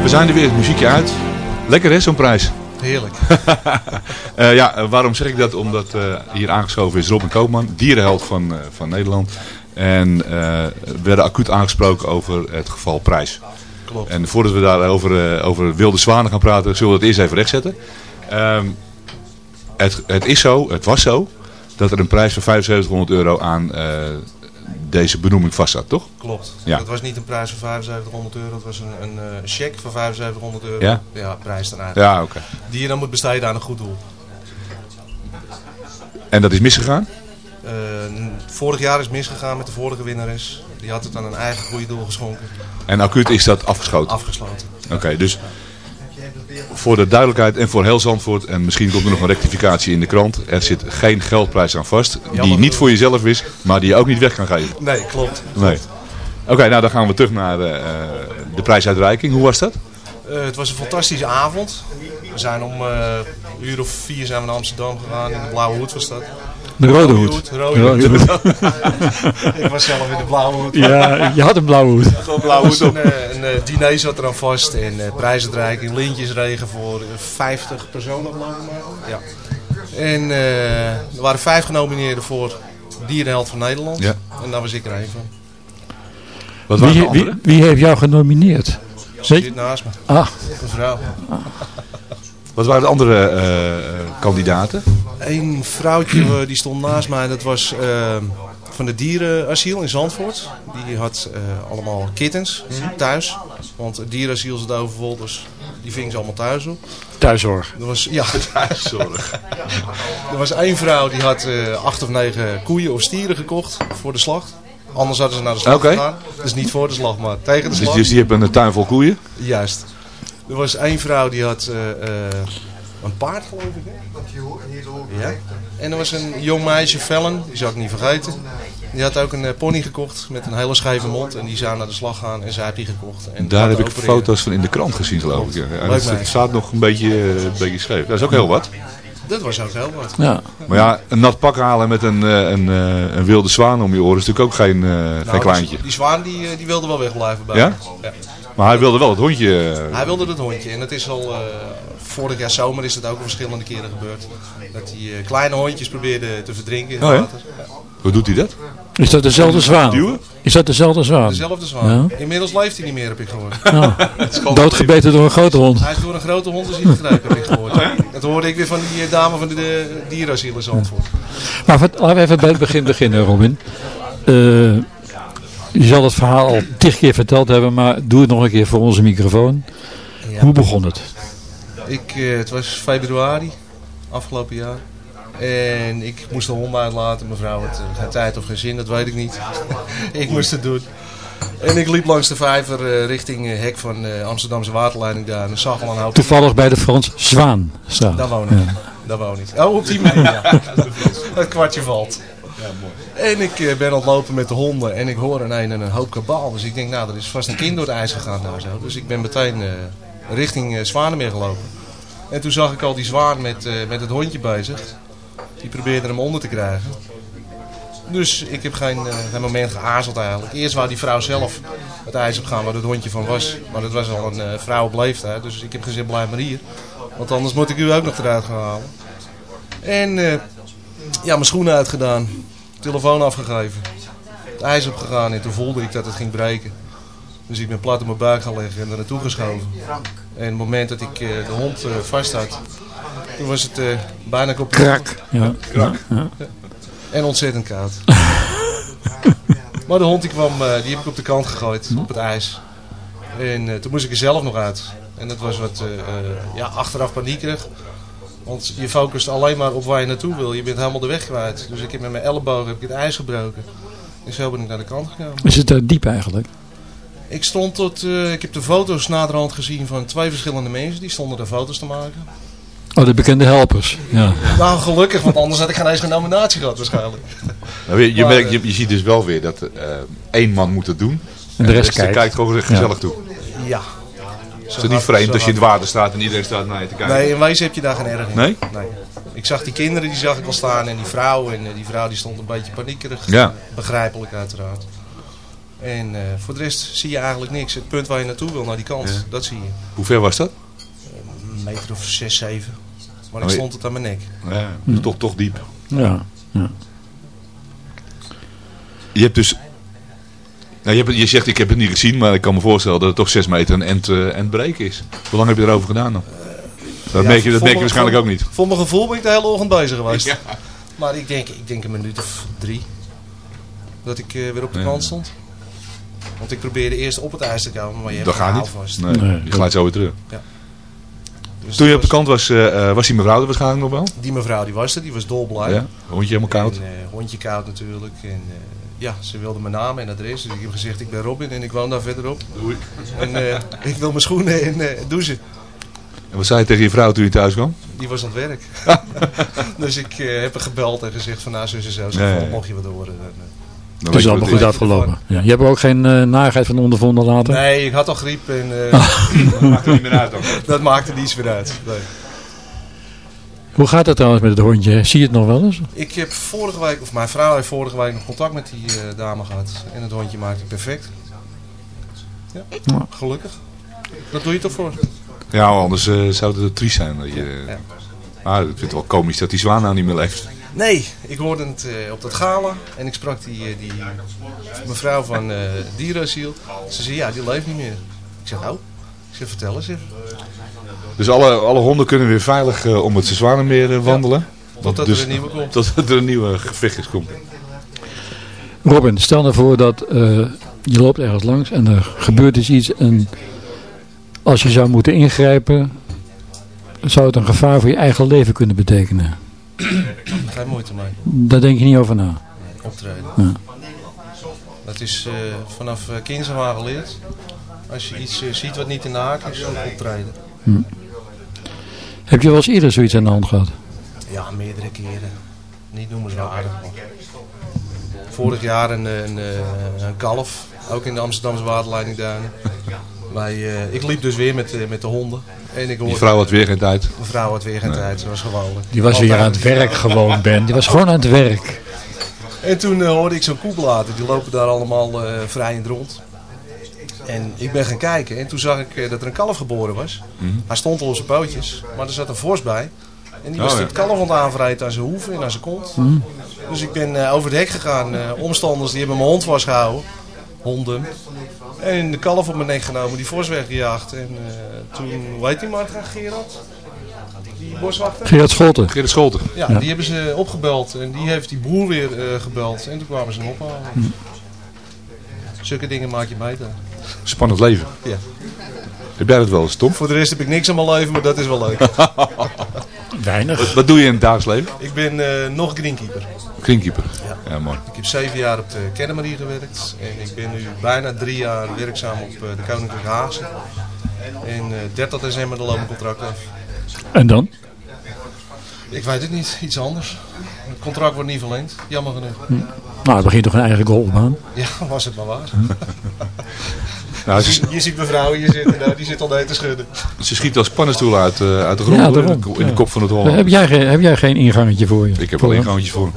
[SPEAKER 13] We
[SPEAKER 9] zijn er weer, het muziekje uit. Lekker hè, zo'n prijs?
[SPEAKER 14] Heerlijk.
[SPEAKER 9] Eh, ja, waarom zeg ik dat? Omdat eh, hier aangeschoven is Robin Koopman, dierenheld van, eh, van Nederland. En we werden acuut aangesproken over het geval prijs.
[SPEAKER 14] Klopt.
[SPEAKER 9] En voordat we daarover over wilde zwanen gaan praten, zullen we het eerst even rechtzetten. Ehm, het, het is zo, het was zo, dat er een prijs van 7500 euro aan deze benoeming vastzat, toch?
[SPEAKER 14] Klopt.
[SPEAKER 9] Ja.
[SPEAKER 14] Het was niet een prijs van 7500 euro, het was een, een eh, cheque van 7500 euro.
[SPEAKER 9] Ja?
[SPEAKER 14] prijs dan eigenlijk.
[SPEAKER 9] Ja, oké.
[SPEAKER 14] Die je dan moet besteden aan een goed doel.
[SPEAKER 9] En dat is misgegaan?
[SPEAKER 14] Eh, vorig jaar is misgegaan met de vorige winnares. Die had het aan een eigen goede doel geschonken.
[SPEAKER 9] En acuut is dat afgeschoten?
[SPEAKER 14] Afgesloten.
[SPEAKER 9] Oké, dus voor de duidelijkheid en voor heel Zandvoort, en misschien komt er nog een rectificatie in de krant, er zit geen geldprijs aan vast, die niet voor jezelf is, maar die je ook niet weg kan geven.
[SPEAKER 14] Nee, klopt.
[SPEAKER 9] Nee. Oké, nou dan gaan we terug naar eh, de prijsuitreiking. Hoe was dat?
[SPEAKER 14] Eh, het was een fantastische avond. We zijn om eh, een uur of vier zijn we naar Amsterdam gegaan. In de Blauwe Hoed was dat.
[SPEAKER 8] De rode hoed.
[SPEAKER 14] Rode
[SPEAKER 8] Rode
[SPEAKER 14] hoed.
[SPEAKER 8] hoed.
[SPEAKER 14] Ik was zelf in de Blauwe Hoed.
[SPEAKER 8] Ja, je had een blauwe hoed.
[SPEAKER 14] Gewoon blauwe hoed. Een, eh, een eh, diner zat er aan vast. En uh, prijsuitreiking, lintjesregen voor eh, 50 personen geloof ik maar. Ja. En eh, er waren vijf genomineerden voor Dierenheld van Nederland.
[SPEAKER 9] Ja.
[SPEAKER 14] En daar was ik er een van.
[SPEAKER 9] Wat
[SPEAKER 8] Wie, wie, wie heeft jou genomineerd?
[SPEAKER 14] Ze zit naast me.
[SPEAKER 8] Ah.
[SPEAKER 14] Een vrouw.
[SPEAKER 9] Wat waren de andere eh, eh, kandidaten?
[SPEAKER 14] Een vrouwtje eh, die stond naast mij. Dat was van het dierenasiel in Zandvoort. Die had eh, allemaal kittens thuis. Want het dierenasiel zit overvol. Dus die ving ze allemaal thuis op.
[SPEAKER 8] Thuiszorg.
[SPEAKER 14] Er was, ja, thuiszorg. er was één vrouw die had eh, acht of negen koeien of stieren gekocht voor de slacht. Anders hadden ze naar de slag
[SPEAKER 9] Oké.
[SPEAKER 14] gegaan. Dus niet voor de slag, maar tegen de
[SPEAKER 9] Dus,
[SPEAKER 14] slag.
[SPEAKER 9] dus die hebben een tuin vol koeien?
[SPEAKER 14] Juist. Er was één vrouw die had eh, eh, een paard, geloof ik. Hè? Ja. En er was een jong meisje, Fallon, die zou ik niet vergeten. Die had ook een eh, pony gekocht met een hele scheve mond. En die zou naar de slag gaan en zij heeft die gekocht. En
[SPEAKER 9] Daar heb ik
[SPEAKER 14] opereren.
[SPEAKER 9] foto's van in de krant gezien, geloof ik. Ja. Dat,
[SPEAKER 14] meisje.
[SPEAKER 9] staat nog een beetje, een beetje scheef. Dat is ook heel wat.
[SPEAKER 14] Dat was ook heel wat.
[SPEAKER 8] Ja.
[SPEAKER 9] Maar ja, een nat pak halen met een, eh, een, eh, een wilde zwaan om je oren is natuurlijk ook geen, eh, geen
[SPEAKER 14] Nou,
[SPEAKER 9] kleintje.
[SPEAKER 14] Die, zwaan die, die wilde wel wegblijven bij
[SPEAKER 9] ja. Maar hij wilde wel het hondje... eh,
[SPEAKER 14] Hij wilde het hondje. En het is al, eh, vorig jaar zomer is het ook al verschillende keren gebeurd. Dat hij eh, kleine hondjes probeerde te verdrinken in het
[SPEAKER 9] Oh, ja?
[SPEAKER 14] water.
[SPEAKER 9] Hoe doet hij dat?
[SPEAKER 8] Is dat dezelfde zwaan?
[SPEAKER 9] Duwen?
[SPEAKER 8] Is dat dezelfde zwaan?
[SPEAKER 14] Dezelfde zwaan.
[SPEAKER 8] Ja.
[SPEAKER 14] Inmiddels leeft hij niet meer, heb ik gehoord.
[SPEAKER 8] Oh. Doodgebeten door een grote hond.
[SPEAKER 14] Hij is door een grote hond is hij gegrepen, heb ik gehoord. Dat hoorde ik weer van die dame van de, de dierenasiel in Zandvoort.
[SPEAKER 8] Maar wat- laten we even bij het begin beginnen, Robin. Eh, je zal het verhaal al tig keer verteld hebben, maar doe het nog een keer voor onze microfoon.
[SPEAKER 14] Ja.
[SPEAKER 8] Hoe begon het?
[SPEAKER 14] Ik, eh, het was februari, afgelopen jaar. En ik moest de hond uitlaten. Mevrouw had eh, geen tijd of geen zin, dat weet ik niet. ik moest het doen. En ik liep langs de vijver eh, richting hek van eh, Amsterdamse waterleiding daar. En zag al een hoop...
[SPEAKER 8] Toevallig bij de Frans Zwaanstraat.
[SPEAKER 14] Daar woon ik.
[SPEAKER 8] Ja.
[SPEAKER 14] Daar woon ik. Oh, op die manier, ja. Het kwartje valt. En ik eh, ben aan het lopen met de honden en ik hoor een een en een hoop kabaal. Dus ik denk, nou, er is vast een kind door het ijs gegaan. Dus ik ben meteen eh, richting eh, Zwanemeer gelopen. En toen zag ik al die zwaan met, met het hondje bezig. Die probeerde hem onder te krijgen. Dus ik heb geen, moment geaarzeld eigenlijk. Eerst wou die vrouw zelf het ijs opgaan waar het hondje van was. Maar dat was al een eh, vrouw op leeftijd. Dus ik heb gezegd, blijf maar hier. Want anders moet ik u ook nog eruit gaan halen. En ja, mijn schoenen uitgedaan. Telefoon afgegeven. Het ijs opgegaan en toen voelde ik dat het ging breken. Dus ik ben plat op mijn buik gaan liggen en er naartoe geschoven. En het moment dat ik eh, de hond eh, vast had, toen was het eh, bijna kopje.
[SPEAKER 8] Krak. Ja.
[SPEAKER 14] Krak.
[SPEAKER 8] Ja.
[SPEAKER 14] En ontzettend koud. maar de hond die kwam, die heb ik op de kant gegooid, op het ijs. En toen moest ik er zelf nog uit. En dat was wat ja, achteraf paniekerig. Want je focust alleen maar op waar je naartoe wil. Je bent helemaal de weg kwijt. Dus ik heb met mijn elleboog heb ik het ijs gebroken. En zo ben ik naar de kant gekomen.
[SPEAKER 8] Is het daar diep eigenlijk?
[SPEAKER 14] Ik stond tot, eh, ik heb de foto's naderhand gezien van twee verschillende mensen. Die stonden daar foto's te maken.
[SPEAKER 8] Oh, de bekende helpers. Ja.
[SPEAKER 14] Nou, gelukkig, want anders had ik geen eens een nominatie gehad waarschijnlijk.
[SPEAKER 9] Nou, je, je,
[SPEAKER 14] Maar,
[SPEAKER 9] merkt, je, je ziet dus wel weer dat eh, één man moet het doen.
[SPEAKER 8] En de rest kijkt.
[SPEAKER 9] kijkt gewoon gezellig
[SPEAKER 8] Ja.
[SPEAKER 9] toe.
[SPEAKER 14] Ja.
[SPEAKER 9] Is het niet vreemd als je in het water staat en iedereen staat naar je te kijken?
[SPEAKER 14] Nee, in wezen heb je daar geen erg in.
[SPEAKER 9] Nee?
[SPEAKER 14] Ik zag die kinderen, die zag ik al staan en die vrouw. En eh, die vrouw die stond een beetje paniekerig.
[SPEAKER 9] Ja.
[SPEAKER 14] Begrijpelijk uiteraard. En eh, voor de rest zie je eigenlijk niks. Het punt waar je naartoe wil, naar die kant,
[SPEAKER 9] Ja.
[SPEAKER 14] dat zie je.
[SPEAKER 9] Hoe ver was dat?
[SPEAKER 14] Een meter of zes, zeven. Maar ik
[SPEAKER 9] Oh,
[SPEAKER 14] stond het aan mijn nek.
[SPEAKER 9] Ja, dus toch, toch diep.
[SPEAKER 8] Ja. ja.
[SPEAKER 9] Je hebt dus... Nou, je, hebt, je zegt ik heb het niet gezien, maar ik kan me voorstellen dat het toch 6 meter een end, end break is. Hoe lang heb je erover gedaan dan? Dat
[SPEAKER 14] Ja,
[SPEAKER 9] merk je, dat merk je waarschijnlijk ook niet.
[SPEAKER 14] Voor mijn gevoel ben ik de hele ochtend bezig geweest.
[SPEAKER 9] Ja.
[SPEAKER 14] Maar ik denk, ik denk een minuut of drie. Dat ik eh, weer op de
[SPEAKER 9] Ja.
[SPEAKER 14] kant stond. Want ik probeerde eerst op het ijs te komen, maar je hebt
[SPEAKER 9] Dat gaat niet.
[SPEAKER 14] houvast.
[SPEAKER 9] Nee,
[SPEAKER 8] Nee.
[SPEAKER 9] je glijdt zo weer terug.
[SPEAKER 14] Ja. Dus
[SPEAKER 9] Toen je op de kant was, eh, eh, was die mevrouw er waarschijnlijk nog wel?
[SPEAKER 14] Die mevrouw die was er, die was dolblij.
[SPEAKER 9] Ja, hondje helemaal koud.
[SPEAKER 14] En, hondje koud natuurlijk. En, eh, ja, ze wilde mijn naam en adres. Dus ik heb gezegd, ik ben Robin en ik woon daar verderop. En eh, ik wil mijn schoenen en eh douchen.
[SPEAKER 9] En wat zei je tegen je vrouw toen je thuis kwam?
[SPEAKER 14] Die was aan het werk. dus ik eh, heb haar gebeld en gezegd van nou zus en zo.
[SPEAKER 9] Ja.
[SPEAKER 14] mocht je wat horen. dan, eh.
[SPEAKER 8] Het is allemaal goed afgelopen. Ja. Je hebt er ook geen uh, narigheid van ondervonden later?
[SPEAKER 14] Nee, ik had al griep en eh,
[SPEAKER 9] Dat maakt er niet meer uit dan.
[SPEAKER 14] dat maakte niets meer uit. Nee.
[SPEAKER 8] Hoe gaat het trouwens met het hondje? Zie je het nog wel eens?
[SPEAKER 14] Ik heb vorige week, of mijn vrouw heeft vorige week nog contact met die eh, dame gehad. En het hondje maakte perfect. Ja,
[SPEAKER 8] Ja.
[SPEAKER 14] gelukkig. Dat doe je toch voor?
[SPEAKER 9] Ja, anders eh, zou het triest zijn. Dat je, Maar ik vind het wel komisch dat die zwaan nou niet meer leeft.
[SPEAKER 14] Nee, ik hoorde het eh, op dat gala en ik sprak die, die mevrouw van eh dierenasiel. Ze zei, ja, die leeft niet meer. Ik zeg, oh. Ik zeg, vertel eens even.
[SPEAKER 9] Dus alle, alle honden kunnen weer veilig eh, om het Zwanenmeer eh, wandelen.
[SPEAKER 14] Totdat
[SPEAKER 9] Dus-
[SPEAKER 14] er een nieuwe komt.
[SPEAKER 9] Totdat er een nieuwe gevechtjes komt.
[SPEAKER 8] Robin, stel nou voor dat eh, je loopt ergens langs en er gebeurt dus iets en als je zou moeten ingrijpen, zou het een gevaar voor je eigen leven kunnen betekenen.
[SPEAKER 14] Geen moeite mee.
[SPEAKER 8] Daar denk je niet over na.
[SPEAKER 14] Optreden.
[SPEAKER 8] Ja.
[SPEAKER 14] Dat is eh, vanaf kinds af aan geleerd. Als je iets eh, ziet wat niet in de haak is, dan optreden.
[SPEAKER 8] Hm. Heb je wel eens eerder zoiets aan de hand gehad?
[SPEAKER 14] Ja, meerdere keren. Niet noemenswaardig. maar- Vorig jaar een, een, eh, een kalf, ook in de Amsterdamse waterleidingduinen. Wij, eh, ik liep dus weer met, met de honden. En ik
[SPEAKER 9] Die
[SPEAKER 14] hoorde,
[SPEAKER 9] vrouw had weer geen tijd.
[SPEAKER 14] De vrouw had weer geen
[SPEAKER 9] Nee.
[SPEAKER 14] tijd, zoals gewoonlijk.
[SPEAKER 8] Die was weer aan het werk gewoon, Ben. Die was gewoon aan het werk.
[SPEAKER 14] En toen hoorde ik zo'n koe blaten. Die lopen daar allemaal eh vrijend rond. En ik ben gaan kijken en toen zag ik eh, dat er een kalf geboren was.
[SPEAKER 9] Mhm.
[SPEAKER 14] Hij stond al op zijn pootjes, maar er zat een vos bij. En die
[SPEAKER 9] Oh,
[SPEAKER 14] was
[SPEAKER 9] ja.
[SPEAKER 14] het kalf aan het aanvreten aan zijn hoeven en aan zijn kont.
[SPEAKER 8] Mhm.
[SPEAKER 14] Dus ik ben eh, over het hek gegaan. Eh, omstanders die hebben mijn hond vastgehouden. Honden. En de kalf op mijn nek genomen, die vos weggejaagd. En eh, toen, hoe heet die Marga Gerard? Die boswachter?
[SPEAKER 8] Gerard Scholten.
[SPEAKER 9] Gerrit Scholten.
[SPEAKER 14] Ja,
[SPEAKER 8] Ja.
[SPEAKER 14] die hebben ze opgebeld. En die heeft die boer weer eh, gebeld. En toen kwamen ze hem ophalen.
[SPEAKER 8] Hm.
[SPEAKER 14] Zulke dingen maak je mee dan.
[SPEAKER 9] Spannend leven.
[SPEAKER 14] Ja.
[SPEAKER 9] Heb jij dat wel eens, Tom?
[SPEAKER 14] Voor de rest heb ik niks aan mijn leven, maar dat is wel leuk.
[SPEAKER 8] Weinig.
[SPEAKER 9] Wat, wat doe je in het dagelijks leven?
[SPEAKER 14] ik ben eh, nog greenkeeper.
[SPEAKER 9] Greenkeeper. Ja, mooi.
[SPEAKER 14] Ik heb zeven jaar op de Kennemery gewerkt. En ik ben nu bijna drie jaar werkzaam op eh, de Koninklijke Haagse. En eh 30 december de loopt mijn contract af.
[SPEAKER 8] En dan?
[SPEAKER 14] Ik weet het niet, iets anders. Het contract wordt niet verlengd, jammer genoeg.
[SPEAKER 8] Nou, het begint toch een eigen golfbaan.
[SPEAKER 14] Ja, was het maar waar.
[SPEAKER 9] Nou,
[SPEAKER 14] je,
[SPEAKER 9] ze,
[SPEAKER 14] je ziet mijn vrouw hier zitten, nou, die zit al te schudden.
[SPEAKER 9] ze schiet als pannenstoelen uit, eh, uit de grond
[SPEAKER 8] Ja,
[SPEAKER 9] in, de, in de
[SPEAKER 8] Ja.
[SPEAKER 9] kop van het Holland.
[SPEAKER 8] Heb jij, geen- heb jij geen ingangetje voor je?
[SPEAKER 9] Ik heb wel
[SPEAKER 8] hem?
[SPEAKER 9] ingangjes voor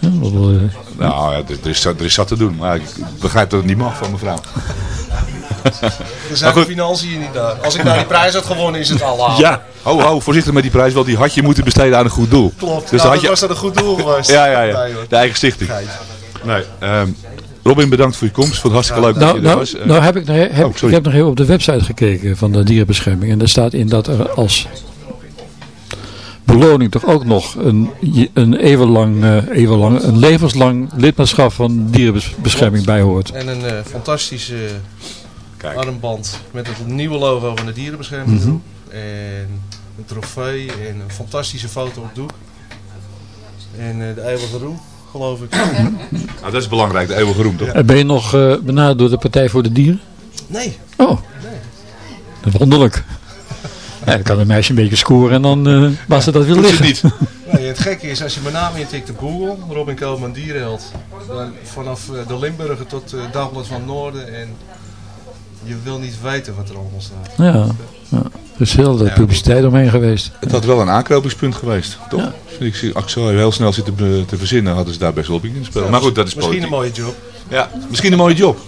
[SPEAKER 9] hem.
[SPEAKER 8] Wel, eh,
[SPEAKER 9] Nou ja, er, is, zat- er is zat te doen. Maar ik begrijp dat het niet mag van mevrouw.
[SPEAKER 14] Er zijn de financiën niet daar. Als ik nou die prijs had gewonnen, is het al aan.
[SPEAKER 9] Ja. Ho, ho, voorzichtig met die prijs. Want die had je moeten besteden aan een goed doel.
[SPEAKER 14] Klopt,
[SPEAKER 9] Dus
[SPEAKER 14] nou,
[SPEAKER 9] had
[SPEAKER 14] dat
[SPEAKER 9] je...
[SPEAKER 14] was dat een goed doel geweest.
[SPEAKER 9] Ja, ja, ja. De eigen stichting. Nee, ehm, Robin, bedankt voor je komst. Vond het hartstikke leuk dat
[SPEAKER 8] Nou,
[SPEAKER 9] je er
[SPEAKER 8] nou,
[SPEAKER 9] was. Eh,
[SPEAKER 8] nou heb ik, nog- heb,
[SPEAKER 9] oh,
[SPEAKER 8] ik heb nog heel op de website gekeken van de dierenbescherming. En daar staat in dat er als beloning toch ook nog een, een, even lang, eh, even lang, een levenslang lidmaatschap van dierenbescherming bij hoort.
[SPEAKER 14] En een eh, fantastische armband met het nieuwe logo van de dierenbescherming. Erop. En een trofee en een fantastische foto op doek. En eh, de eeuwige roem, geloof ik.
[SPEAKER 9] Nou, dat is belangrijk, de eeuwige roem toch?
[SPEAKER 8] En ben je nog eh, benaderd door de Partij voor de Dieren?
[SPEAKER 14] Nee.
[SPEAKER 8] Oh, wonderlijk. Ja, dan kan een meisje een beetje scoren en dan eh was ze dat weer liggen.
[SPEAKER 9] niet.
[SPEAKER 14] Nee, het gekke is, als je mijn naam intikt op Google, Robin Koopman Dierenheld, dan vanaf eh, de Limburger tot eh Dagblad van het Noorden en je wil niet weten wat er allemaal staat.
[SPEAKER 8] Ja, ja. er is heel veel publiciteit omheen geweest.
[SPEAKER 9] Het had wel een aanknopingspunt geweest, toch?
[SPEAKER 8] Ja.
[SPEAKER 9] Ik, ik zo heel snel zit te, te verzinnen, hadden ze daar best wel op in spelen. Maar goed, dat is
[SPEAKER 14] Misschien
[SPEAKER 9] politiek.
[SPEAKER 14] een mooie job.
[SPEAKER 9] Ja, misschien een mooie job.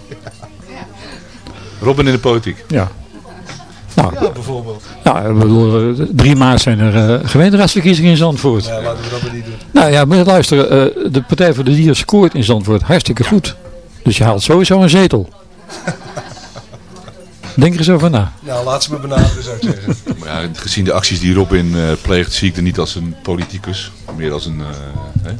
[SPEAKER 9] Robin in de politiek.
[SPEAKER 8] Ja. Nou,
[SPEAKER 14] Ja, bijvoorbeeld.
[SPEAKER 8] nou, ik bedoel, eh, 3 maart zijn er eh, gemeenteraadsverkiezingen in Zandvoort.
[SPEAKER 14] Ja, laten we dat maar niet doen.
[SPEAKER 8] Nou ja, maar luisteren, eh, de Partij voor de Dieren scoort in Zandvoort hartstikke goed. Dus je haalt sowieso een zetel. Denk er eens over na.
[SPEAKER 14] Nou, laat ze me benaderen, zou ik zeggen.
[SPEAKER 9] Maar ja, gezien de acties die Robin eh, pleegt, zie ik er niet als een politicus. Meer als een... eh, hè?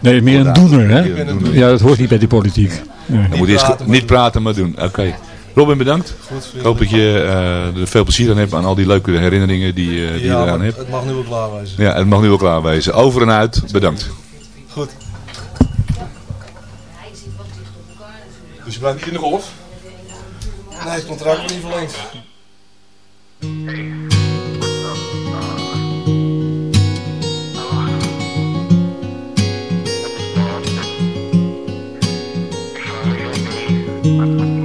[SPEAKER 8] Nee, meer een doener, hè?
[SPEAKER 9] Meer een doener.
[SPEAKER 8] Ja, dat hoort niet bij die politiek. Nee.
[SPEAKER 9] Dan moet je eerst
[SPEAKER 14] praten,
[SPEAKER 9] ge- niet praten, maar doen. Oké. Robin, bedankt.
[SPEAKER 14] Goed,
[SPEAKER 9] ik hoop dat je eh, er veel plezier aan hebt aan al die leuke herinneringen die, eh, die je
[SPEAKER 14] Ja,
[SPEAKER 9] eraan hebt.
[SPEAKER 14] het mag nu wel klaar wezen.
[SPEAKER 9] Ja, het mag nu wel klaar wezen. Over en uit, bedankt.
[SPEAKER 14] Goed.
[SPEAKER 9] Dus je blijft niet in de golf?
[SPEAKER 14] Nee, het contract niet verlengd.
[SPEAKER 10] Calm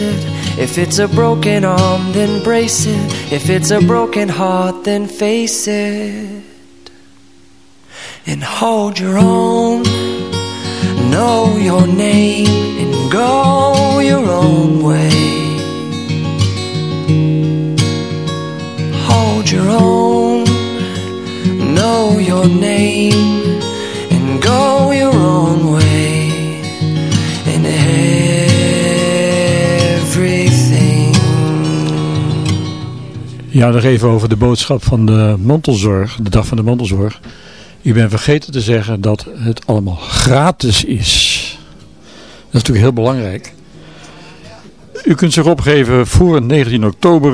[SPEAKER 10] embrace it. If it's a broken arm, then brace it. If it's a broken heart, then face it. And hold your own, know your name, and go your own way. Hold your own, know your name
[SPEAKER 8] Ja, nog even over de boodschap van de mantelzorg, de dag van de mantelzorg. U bent vergeten te zeggen dat het allemaal gratis is. Dat is natuurlijk heel belangrijk. U kunt zich opgeven voor 19 oktober.